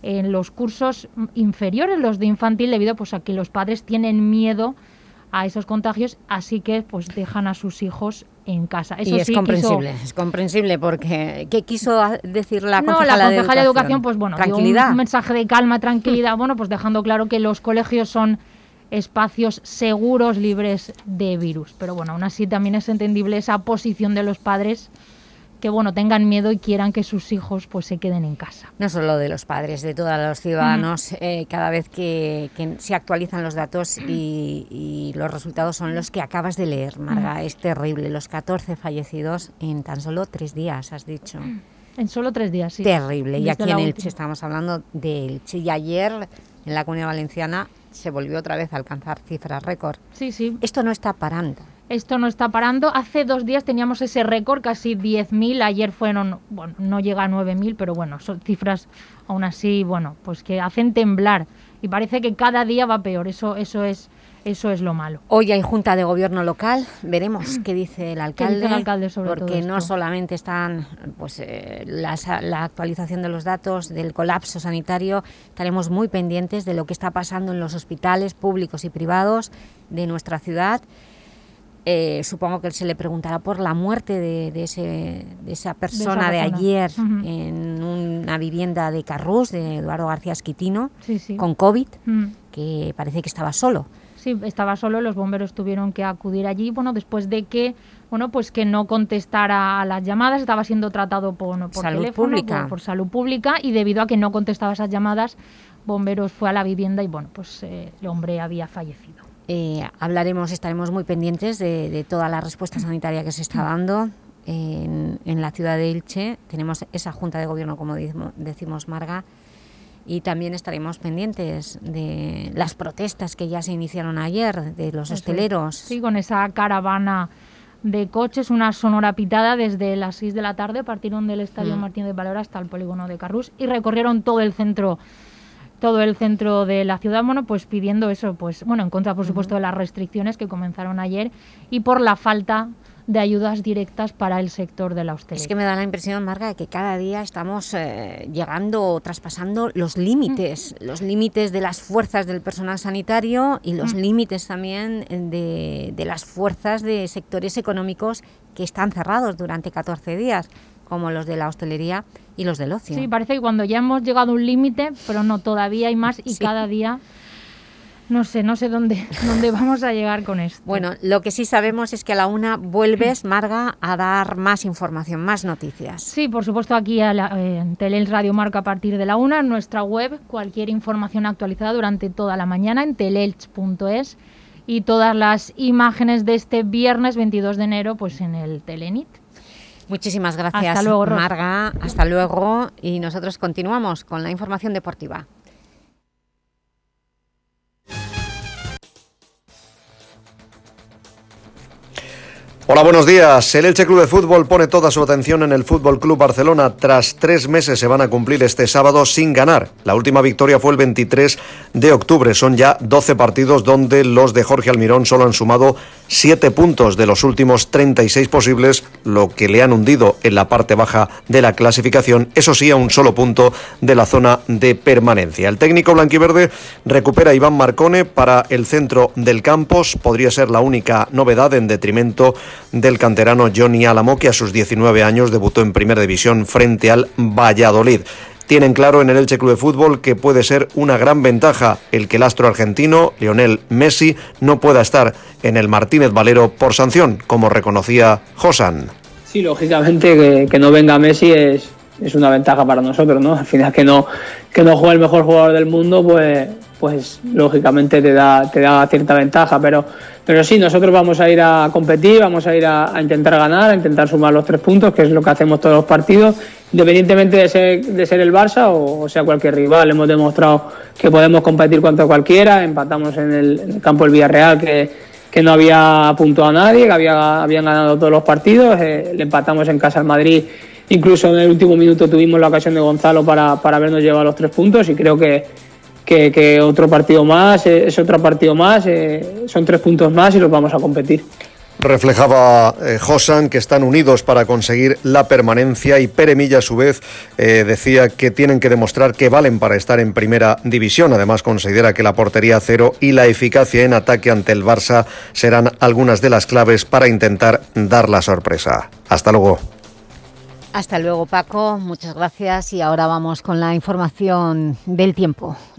en los cursos inferiores, los de infantil, debido pues, a que los padres tienen miedo a esos contagios, así que pues dejan a sus hijos en casa. Eso y es sí, quiso- comprensible, es comprensible porque ¿qué quiso decir la no, concejala, la concejala de educación, pues bueno, dio un- mensaje de calma, tranquilidad, bueno, pues dejando claro que los colegios son espacios seguros, libres de virus. Pero bueno, aún así también es entendible esa posición de los padres que bueno, tengan miedo y quieran que sus hijos pues se queden en casa. No solo de los padres, de todos los ciudadanos, eh, cada vez que, que se actualizan los datos y, y los resultados son los que acabas de leer, Marga. Mm. Es terrible, los 14 fallecidos en tan solo tres días, has dicho. En solo tres días, sí. Terrible. Y aquí en. Elche estamos hablando de Elche. Y ayer en la Comunidad Valenciana se volvió otra vez a alcanzar cifras récord. Sí, sí. Esto no está parando. Esto no está parando. Hace dos días teníamos ese récord, casi 10.000. Ayer fueron, bueno, no llega a 9.000, pero bueno, son cifras aún así, bueno, pues que hacen temblar. Y parece que cada día va peor. Eso, eso, es, eso es lo malo. Hoy hay Junta de Gobierno local, veremos qué dice el alcalde. dice el alcalde sobre todo Porque no solamente están pues, eh, la actualización de los datos del colapso sanitario, estaremos muy pendientes de lo que está pasando en los hospitales públicos y privados de nuestra ciudad. Eh, supongo que se le preguntará por la muerte de, de ese- de esa persona de, persona. ayer Ujú. en una vivienda de Carrús, de Eduardo García Esquitino, Sí, sí. con COVID, que parece que estaba solo. Sí, estaba solo, los bomberos tuvieron que acudir allí, bueno, después de que, bueno, pues que no contestara a las llamadas, estaba siendo tratado por, por Salud teléfono, pública. Por, por salud pública, y debido a que no contestaba esas llamadas, bomberos fue a la vivienda y, bueno, pues eh, el hombre había fallecido. Eh, hablaremos, estaremos muy pendientes de, de toda la respuesta sanitaria que se está dando en, en la ciudad de Elche. Tenemos esa Junta de Gobierno, como decimos Marga, y también estaremos pendientes de las protestas que ya se iniciaron ayer de los Eso es. hosteleros. Sí, con esa caravana de coches, una sonora pitada desde las 6 de la tarde, partieron del Estadio Mm. Martín de Valera hasta el polígono de Carrús y recorrieron todo el centro todo el centro de la ciudad, bueno, pues pidiendo eso, pues bueno, en contra por supuesto de las restricciones que comenzaron ayer y por la falta de ayudas directas para el sector de la hostelería. Es que me da la impresión, Marga, de que cada día estamos eh, llegando o traspasando los límites, los límites de las fuerzas del personal sanitario y los Mm. límites también de, de las fuerzas de sectores económicos que están cerrados durante 14 días, como los de la hostelería y los del ocio. Sí, parece que cuando ya hemos llegado a un límite, pero no, todavía hay más y Sí. cada día, no sé, no sé dónde, dónde vamos a llegar con esto. Bueno, lo que sí sabemos es que a la una vuelves, Marga, a dar más información, más noticias. Sí, por supuesto, aquí a la- en Teleelch Radio Marca a partir de la una, en nuestra web, cualquier información actualizada durante toda la mañana en teleelch.es y todas las imágenes de este viernes 22 de enero pues en el Telenit. Muchísimas gracias, Hasta luego. Marga. Hasta luego. Y nosotros continuamos con la información deportiva. Hola, buenos días. El Elche Club de Fútbol pone toda su atención en el Fútbol Club Barcelona. Tras tres meses se van a cumplir este sábado sin ganar. La última victoria fue el 23 de octubre. Son ya 12 partidos donde los de Jorge Almirón solo han sumado 7 puntos de los últimos 36 posibles, lo que le han hundido en la parte baja de la clasificación. Eso sí, a un solo punto de la zona de permanencia. El técnico blanquiverde recupera a Iván Marcone para el centro del campus. Podría ser la única novedad en detrimento del canterano Johnny Álamo, que a sus 19 años debutó en Primera División frente al Valladolid. Tienen claro en el Elche Club de Fútbol que puede ser una gran ventaja el que el astro argentino, Lionel Messi, no pueda estar en el Martínez Valero por sanción, como reconocía Josan. Sí, lógicamente que, que no venga Messi es, es una ventaja para nosotros, ¿no? Al final que no, que no juegue el mejor jugador del mundo, pues, pues lógicamente te da, te da cierta ventaja, pero, pero sí, nosotros vamos a ir a competir, vamos a ir a, intentar ganar, a intentar sumar los tres puntos, que es lo que hacemos todos los partidos, independientemente de ser, de ser el Barça o, sea cualquier rival. Hemos demostrado que podemos competir contra cualquiera, empatamos en el, el campo del Villarreal, que, que no había puntuado a nadie, que había, habían ganado todos los partidos, eh, le empatamos en casa al Madrid. Incluso en el último minuto tuvimos la ocasión de Gonzalo para, para habernos llevado los tres puntos y creo que, que, que otro partido más, eh, es otro partido más, eh, son tres puntos más y los vamos a competir. Reflejaba eh, Josan que están unidos para conseguir la permanencia y Pere Milla a su vez eh, decía que tienen que demostrar que valen para estar en primera división. Además considera que la portería cero y la eficacia en ataque ante el Barça serán algunas de las claves para intentar dar la sorpresa. Hasta luego. Hasta luego, Paco. Muchas gracias. Y ahora vamos con la información del tiempo.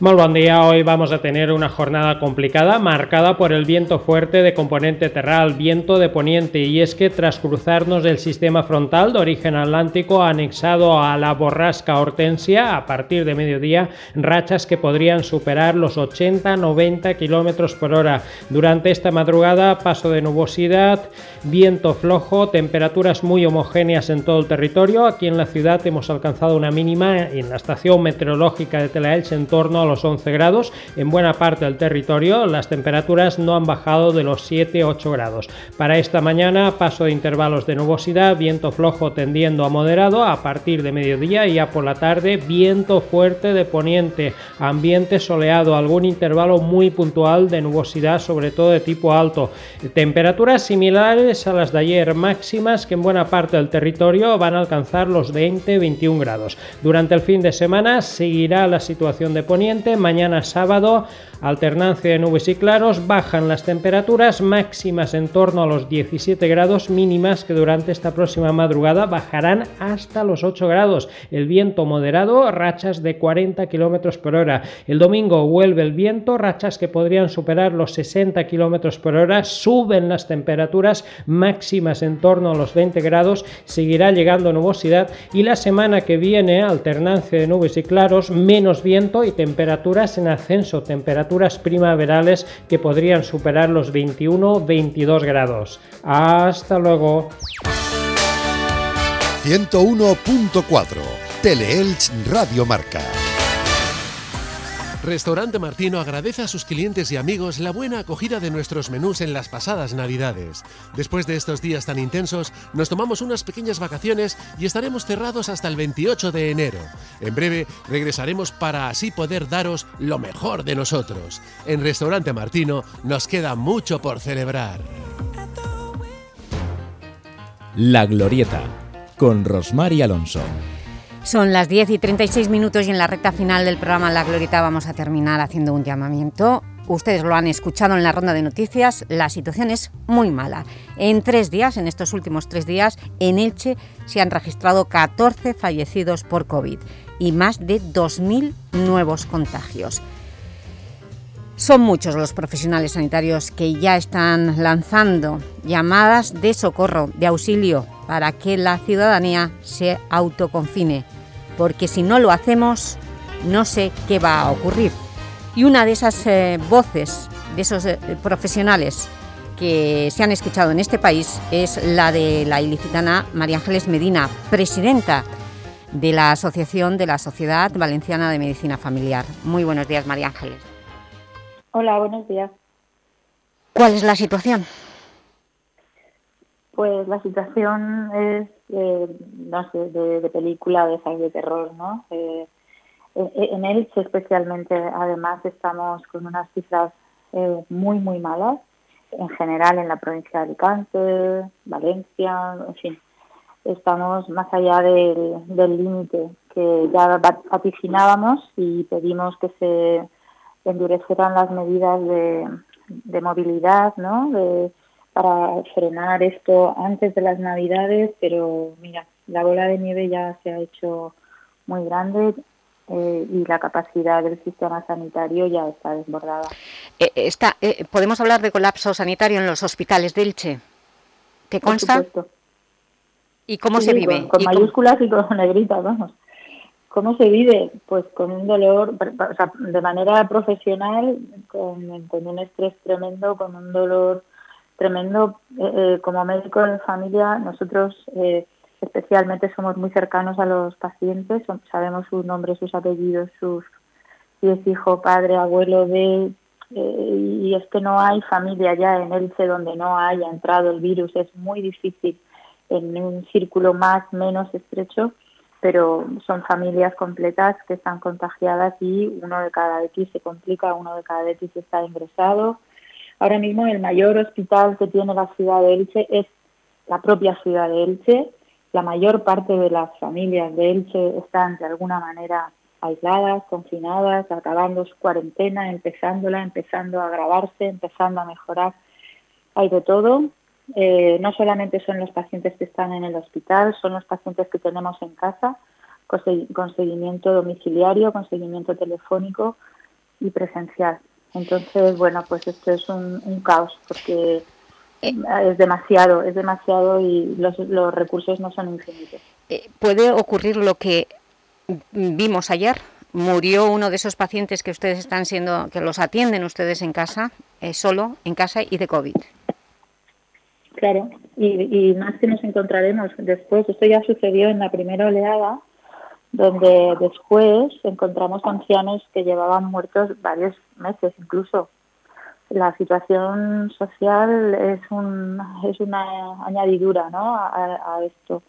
Muy buen día, hoy vamos a tener una jornada complicada marcada por el viento fuerte de componente terral, viento de poniente y es que tras cruzarnos el sistema frontal de origen atlántico anexado a la borrasca hortensia a partir de mediodía, rachas que podrían superar los 80-90 km por hora. Durante esta madrugada paso de nubosidad, viento flojo, temperaturas muy homogéneas en todo el territorio. Aquí en la ciudad hemos alcanzado una mínima en la estación meteorológica de Telaelch en torno a los 11 grados. En buena parte del territorio las temperaturas no han bajado de los 7-8 grados. Para esta mañana paso de intervalos de nubosidad, viento flojo tendiendo a moderado a partir de mediodía y ya por la tarde viento fuerte de poniente, ambiente soleado, algún intervalo muy puntual de nubosidad sobre todo de tipo alto. Temperaturas similares a las de ayer, máximas que en buena parte del territorio van a alcanzar los 20-21 grados. Durante el fin de semana seguirá la situación de poniente mañana sábado, alternancia de nubes y claros, bajan las temperaturas máximas en torno a los 17 grados, mínimas que durante esta próxima madrugada bajarán hasta los 8 grados. El viento moderado, rachas de 40 km por hora. El domingo vuelve el viento, rachas que podrían superar los 60 km por hora, suben las temperaturas máximas en torno a los 20 grados, seguirá llegando nubosidad y la semana que viene alternancia de nubes y claros, menos viento y temperaturas en ascenso, temperaturas primaverales que podrían superar los 21-22 grados. Hasta luego. 101.4 Teleelch Radio Marca Restaurante Martino agradece a sus clientes y amigos la buena acogida de nuestros menús en las pasadas Navidades. Después de estos días tan intensos, nos tomamos unas pequeñas vacaciones y estaremos cerrados hasta el 28 de enero. En breve regresaremos para así poder daros lo mejor de nosotros. En Restaurante Martino nos queda mucho por celebrar. La Glorieta, con Rosmar y Alonso. Son las 10 y 36 minutos y en la recta final del programa La Glorieta vamos a terminar haciendo un llamamiento. Ustedes lo han escuchado en la ronda de noticias, la situación es muy mala. En tres días, en estos últimos tres días, en Elche se han registrado 14 fallecidos por COVID y más de 2.000 nuevos contagios. Son muchos los profesionales sanitarios que ya están lanzando llamadas de socorro, de auxilio, para que la ciudadanía se autoconfine, porque si no lo hacemos, no sé qué va a ocurrir. Y una de esas eh, voces, de esos eh, profesionales que se han escuchado en este país es la de la ilicitana María Ángeles Medina, presidenta de la Asociación de la Sociedad Valenciana de Medicina Familiar. Muy buenos días, María Ángeles. Hola, buenos días. ¿Cuál es la situación? Pues la situación es, eh, no sé, de, de película de de terror, ¿no? Eh, en Elche especialmente, además, estamos con unas cifras eh, muy, muy malas, en general en la provincia de Alicante, Valencia, en fin. Estamos más allá del del límite que ya vaticinábamos y pedimos que se endurecieran las medidas de, de movilidad, ¿no? De, para frenar esto antes de las Navidades, pero mira, la bola de nieve ya se ha hecho muy grande eh, y la capacidad del sistema sanitario ya está desbordada. Eh, está, eh, ¿Podemos hablar de colapso sanitario en los hospitales de Elche? ¿Te consta? ¿Y cómo Sí, se vive? Con, con ¿Y cómo- mayúsculas y con negritas, vamos. ¿Cómo se vive? Pues con un dolor, o sea, de manera profesional, con, con un estrés tremendo, con un dolor tremendo. Eh, eh, como médico de familia, nosotros eh, especialmente somos muy cercanos a los pacientes, sabemos sus nombres, sus apellidos, sus si es hijo, padre, abuelo de... eh, y es que no hay familia ya en Elche donde no haya entrado el virus, es muy difícil en un círculo más, menos estrecho, pero son familias completas que están contagiadas y uno de cada X se complica, uno de cada X está ingresado. Ahora mismo el mayor hospital que tiene la ciudad de Elche es la propia ciudad de Elche. La mayor parte de las familias de Elche están de alguna manera aisladas, confinadas, acabando su cuarentena, empezándola, empezando a agravarse, empezando a mejorar. Hay de todo. Eh, no solamente son los pacientes que están en el hospital, son los pacientes que tenemos en casa, con, segui- con seguimiento domiciliario, con seguimiento telefónico y presencial. Entonces, bueno, pues esto es un, un caos porque es demasiado, es demasiado y los, los recursos no son infinitos. Eh, ¿Puede ocurrir lo que vimos ayer? Murió uno de esos pacientes que ustedes están siendo, que los atienden ustedes en casa, eh, solo en casa y de COVID. Claro, y, y más que nos encontraremos después. Esto ya sucedió en la primera oleada, donde después encontramos ancianos que llevaban muertos varios meses incluso. La situación social es, un, es una añadidura ¿no? a, esto.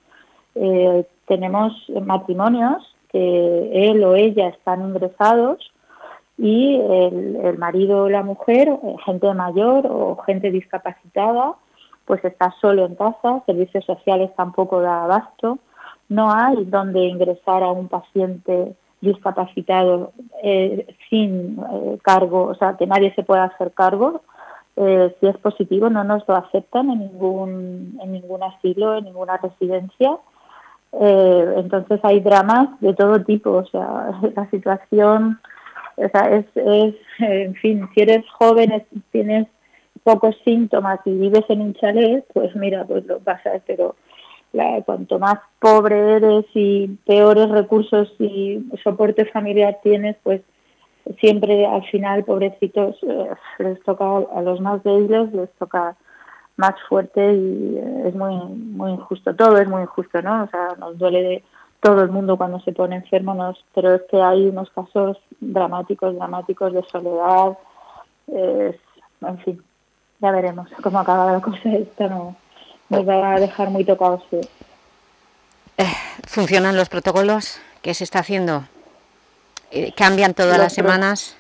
Eh, tenemos matrimonios que él o ella están ingresados y el, el marido o la mujer, eh, gente mayor o gente discapacitada, pues está solo en casa, servicios sociales tampoco da abasto, no hay donde ingresar a un paciente discapacitado eh, sin eh, cargo, o sea, que nadie se pueda hacer cargo. Eh, si es positivo, no nos lo aceptan en ningún, en ningún asilo, en ninguna residencia. Eh, entonces hay dramas de todo tipo, o sea, la situación, o sea, es, es, en fin, si eres joven, es- tienes pocos síntomas y vives en un chalet, pues mira, pues lo pasas, pero cuanto más pobre eres y peores recursos y soporte familiar tienes, pues siempre al final, pobrecitos, eh, les toca a los más débiles, les toca más fuerte y eh, es muy muy injusto. Todo es muy injusto no o sea nos duele de todo el mundo cuando se pone enfermo nos, pero es que hay unos casos dramáticos dramáticos de soledad eh, en fin ya veremos cómo acaba la cosa esta no nos va a dejar muy tocados sí. funcionan los protocolos que se está haciendo Eh, cambian todas Los las semanas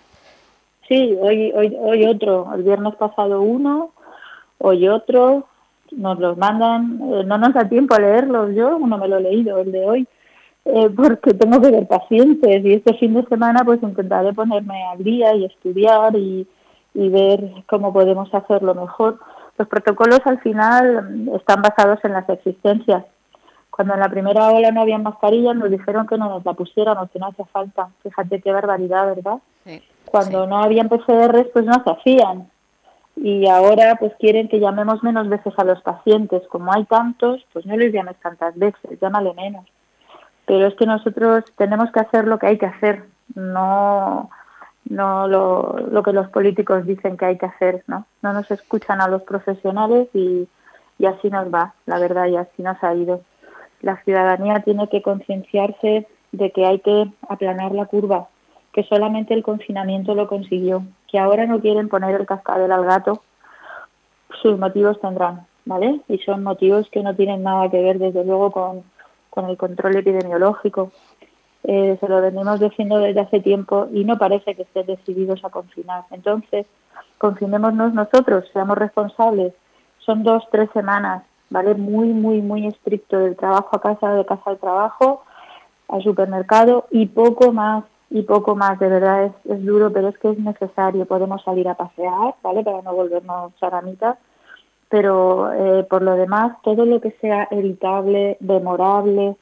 Sí, hoy, hoy, hoy otro, el viernes pasado uno, hoy otro, nos los mandan, eh, no nos da tiempo a leerlos, yo no me lo he leído, el de hoy, eh, porque tengo que ver pacientes y este fin de semana pues intentaré ponerme al día y estudiar y, y ver cómo podemos hacerlo mejor. Los protocolos al final están basados en las existencias. Cuando en la primera ola no había mascarillas nos dijeron que no nos la pusiéramos, que no hacía falta. Fíjate qué barbaridad, ¿verdad? cuando no habían PCRs pues no se hacían y ahora pues quieren que llamemos menos veces a los pacientes como hay tantos pues no les llames tantas veces llámale menos pero es que nosotros tenemos que hacer lo que hay que hacer no no lo, lo que los políticos dicen que hay que hacer no no nos escuchan a los profesionales y, y así nos va la verdad y así nos ha ido la ciudadanía tiene que concienciarse de que hay que aplanar la curva que solamente el confinamiento lo consiguió, que ahora no quieren poner el cascabel al gato, sus motivos tendrán, ¿vale? Y son motivos que no tienen nada que ver, desde luego, con, con el control epidemiológico. Eh, se lo venimos diciendo desde hace tiempo y no parece que estén decididos a confinar. Entonces, confinémonos nosotros, seamos responsables. Son dos, tres semanas, ¿vale? Muy, muy, muy estricto del trabajo a casa, de casa al trabajo, al supermercado y poco más y poco más, de verdad es, es duro, pero es que es necesario, podemos salir a pasear, ¿vale? Para no volvernos charamitas, pero eh, por lo demás, todo lo que sea evitable, demorable,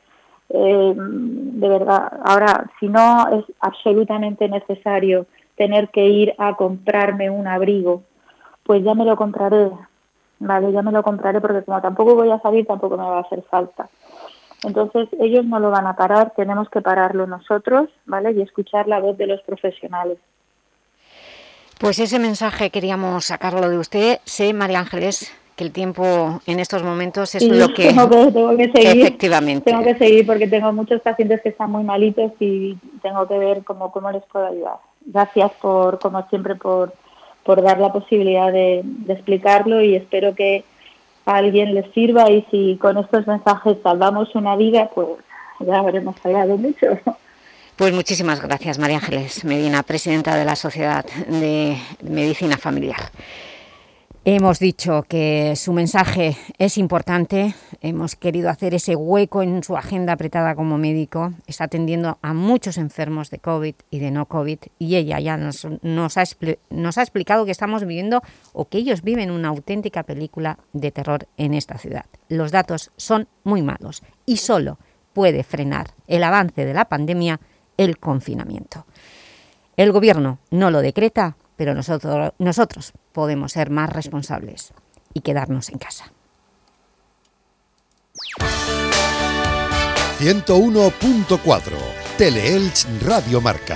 eh, de verdad, ahora, si no es absolutamente necesario tener que ir a comprarme un abrigo, pues ya me lo compraré, ¿vale? Ya me lo compraré porque como tampoco voy a salir, tampoco me va a hacer falta. Entonces ellos no lo van a parar, tenemos que pararlo nosotros, ¿vale? Y escuchar la voz de los profesionales. Pues ese mensaje queríamos sacarlo de usted. Sé, María Ángeles, que el tiempo en estos momentos es Sí, lo que... tengo que, tengo que seguir, Efectivamente. Tengo que seguir porque tengo muchos pacientes que están muy malitos y tengo que ver cómo, cómo les puedo ayudar. Gracias por, como siempre, por, por dar la posibilidad de, de explicarlo y espero que a alguien les sirva y si con estos mensajes salvamos una vida, pues ya habremos salvado mucho. Pues muchísimas gracias, María Ángeles Medina, presidenta de la Sociedad de Medicina Familiar. Hemos dicho que su mensaje es importante, hemos querido hacer ese hueco en su agenda apretada como médico, está atendiendo a muchos enfermos de COVID y de no COVID y ella ya nos, nos, ha, explicado que estamos viviendo o que ellos viven una auténtica película de terror en esta ciudad. Los datos son muy malos y solo puede frenar el avance de la pandemia el confinamiento. El Gobierno no lo decreta, pero nosotros, nosotros podemos ser más responsables y quedarnos en casa. 101.4 Teleelch Radio Marca.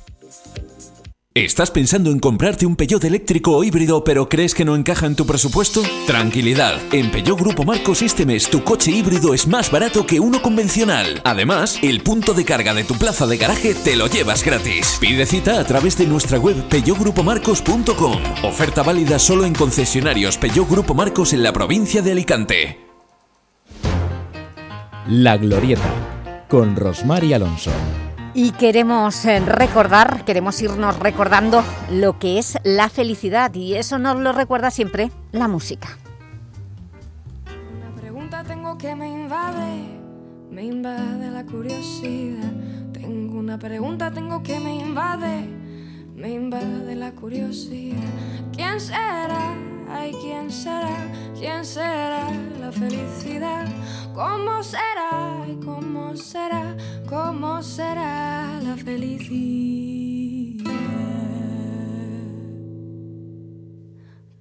¿Estás pensando en comprarte un Peugeot eléctrico o híbrido pero crees que no encaja en tu presupuesto? Tranquilidad, en Peugeot Grupo Marcos este mes tu coche híbrido es más barato que uno convencional. Además, el punto de carga de tu plaza de garaje te lo llevas gratis. Pide cita a través de nuestra web peugeotgrupomarcos.com. Oferta válida solo en concesionarios Peugeot Grupo Marcos en la provincia de Alicante. La Glorieta, con Rosmar y Alonso. Y queremos eh, recordar, queremos irnos recordando lo que es la felicidad y eso nos lo recuerda siempre la música. Una pregunta tengo que me invade, me invade la curiosidad. Tengo una pregunta tengo que me invade, me invade la curiosidad. ¿Quién será? Ay, ¿quién será? ¿Quién será la felicidad? ¿Cómo será? Ay, ¿cómo será? ¿Cómo será la felicidad?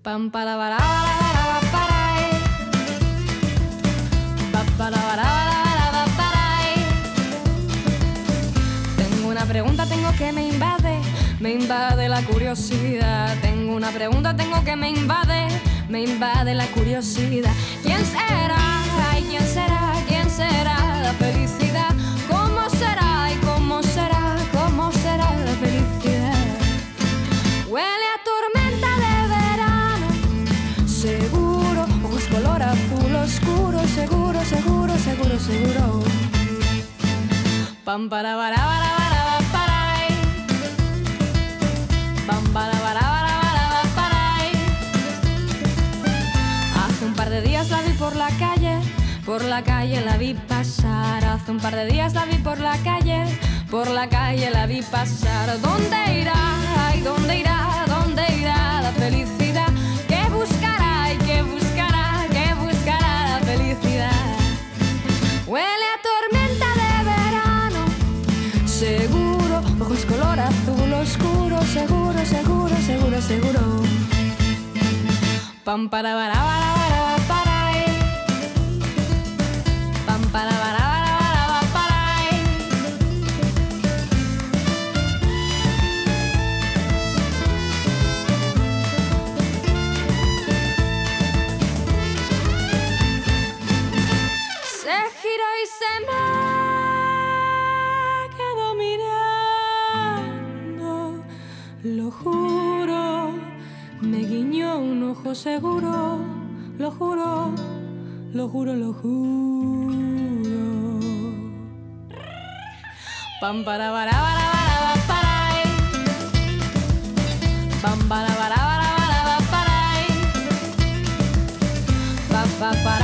Pam para para para para Pa, para, para, para, para, Tengo una pregunta, tengo que me invade, me invade la curiosidad. Tengo una pregunta, tengo que me invade, me invade la curiosidad. ¿Quién será? Ay, ¿quién será? ¿Quién será la felicidad? ¿Cómo será? ¿Y cómo será? ¿Cómo será la felicidad? Huele a tormenta de verano, seguro, ojos color azul oscuro, seguro, seguro, seguro, seguro. Pam para para para por la calle la vi pasar. Hace un par de días la vi por la calle, por la calle la vi pasar. ¿Dónde irá? Ay, ¿dónde irá? ¿Dónde irá la felicidad? ¿Qué buscará? ¿Y qué buscará? ¿Qué buscará la felicidad? Huele a tormenta de verano, seguro, ojos color azul oscuro, seguro, seguro, seguro, seguro. Pam para para para para ojo seguro. Lo juro, lo juro, lo juro. Pam para para para para para. Pam para para para para para para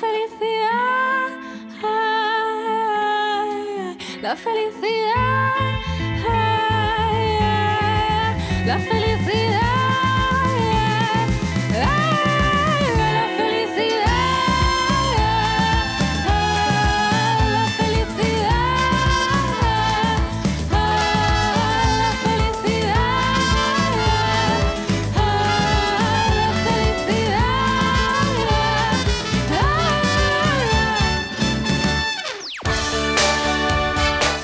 felicidad, ah, la felicidad, ah, la felicidad,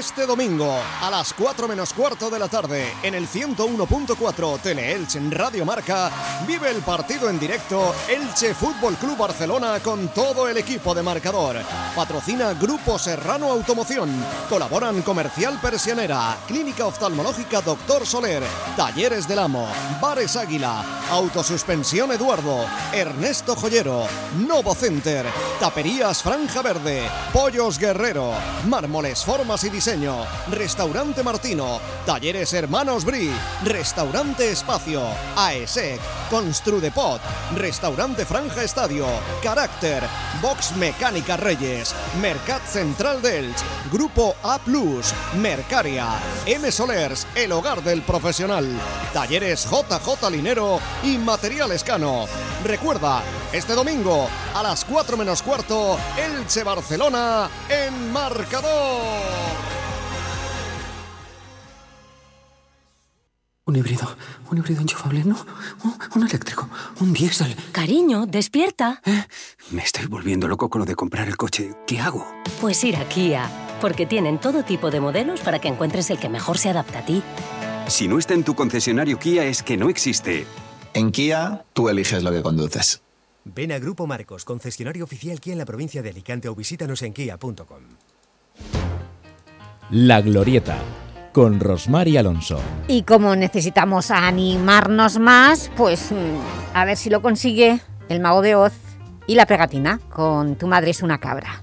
Este domingo, a las 4 menos cuarto de la tarde, en el 101.4 Teleelch en Radio Marca, vive el partido en directo Elche Fútbol Club Barcelona con todo el equipo de marcador. Patrocina Grupo Serrano Automoción. Colaboran Comercial Persianera, Clínica Oftalmológica Doctor Soler, Talleres del Amo, Bares Águila, Autosuspensión Eduardo, Ernesto Joyero, Novo Center, Taperías Franja Verde, Pollos Guerrero, Mármoles Formas y Diseño, Restaurante Martino, Talleres Hermanos Bri, Restaurante Espacio, AESEC, Construdepot, Restaurante Franja Estadio, Carácter, Box Mecánica Reyes, Mercat Central Delch, Grupo A Plus, Mercaria, M Solers, el hogar del profesional, Talleres JJ Linero y Material Escano. Recuerda, este domingo a las 4 menos cuarto, Elche Barcelona en marcador. Un híbrido, un híbrido enchufable, no, un, un eléctrico, un diésel. Cariño, despierta. Me estoy volviendo loco con lo de comprar el coche. ¿Qué hago? Pues ir a Kia. porque tienen todo tipo de modelos para que encuentres el que mejor se adapta a ti. Si no está en tu concesionario Kia es que no existe. En Kia, tú eliges lo que conduces. Ven a Grupo Marcos, concesionario oficial Kia en la provincia de Alicante o visítanos en kia.com. La Glorieta, con Rosmar y Alonso. Y como necesitamos animarnos más, pues mm, a ver si lo consigue el Mago de Oz y la pegatina con Tu madre es una cabra.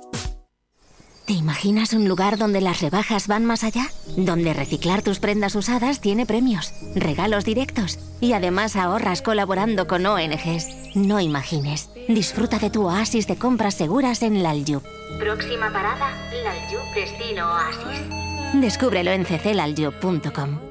¿Te imaginas un lugar donde las rebajas van más allá? Donde reciclar tus prendas usadas tiene premios, regalos directos y además ahorras colaborando con ONGs. No imagines. Disfruta de tu oasis de compras seguras en Lalyub. Próxima parada, Lalyub Destino Oasis. Descúbrelo en cclalyub.com.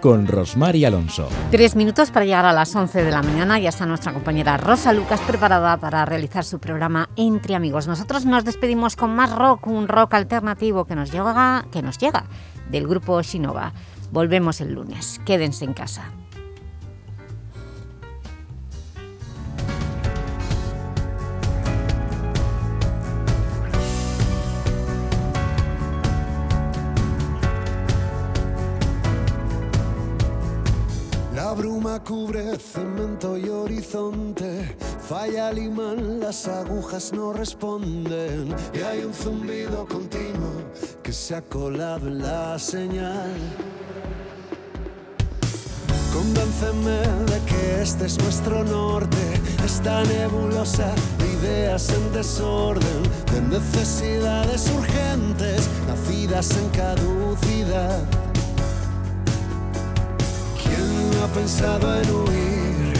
con Rosmar y Alonso. Tres minutos para llegar a las 11 de la mañana. Ya está nuestra compañera Rosa Lucas preparada para realizar su programa Entre Amigos. Nosotros nos despedimos con más rock, un rock alternativo que nos llega, que nos llega del grupo Shinova. Volvemos el lunes. Quédense en casa. Bruma cubre cemento y horizonte, falla el imán, las agujas no responden y hay un zumbido continuo que se ha colado en la señal. Convénceme de que este es nuestro norte, esta nebulosa de ideas en desorden, de necesidades urgentes, nacidas en caducidad. ¿Quién no ha pensado en huir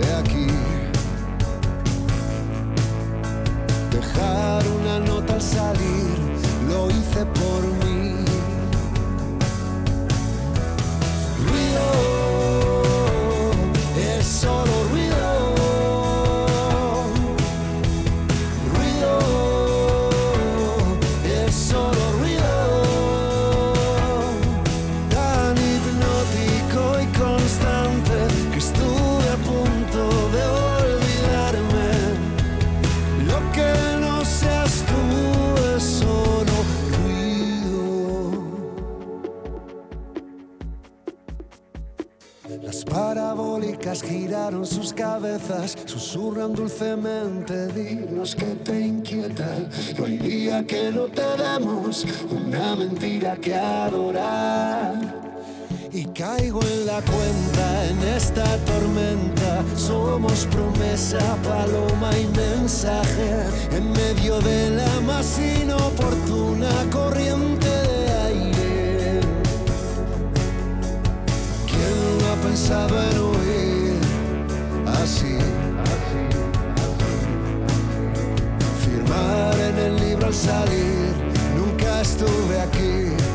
de aquí? Dejar una nota al salir, lo hice por mí. Ruido, giraron sus cabezas, susurran dulcemente, dinos que te inquieta. No hay día que no te demos una mentira que adorar. Y caigo en la cuenta en esta tormenta. Somos promesa, paloma y mensaje. En medio de la más inoportuna corriente de aire. ¿Quién no ha pensado en huir Firmar en el libro al salir. Nunca estuve aquí.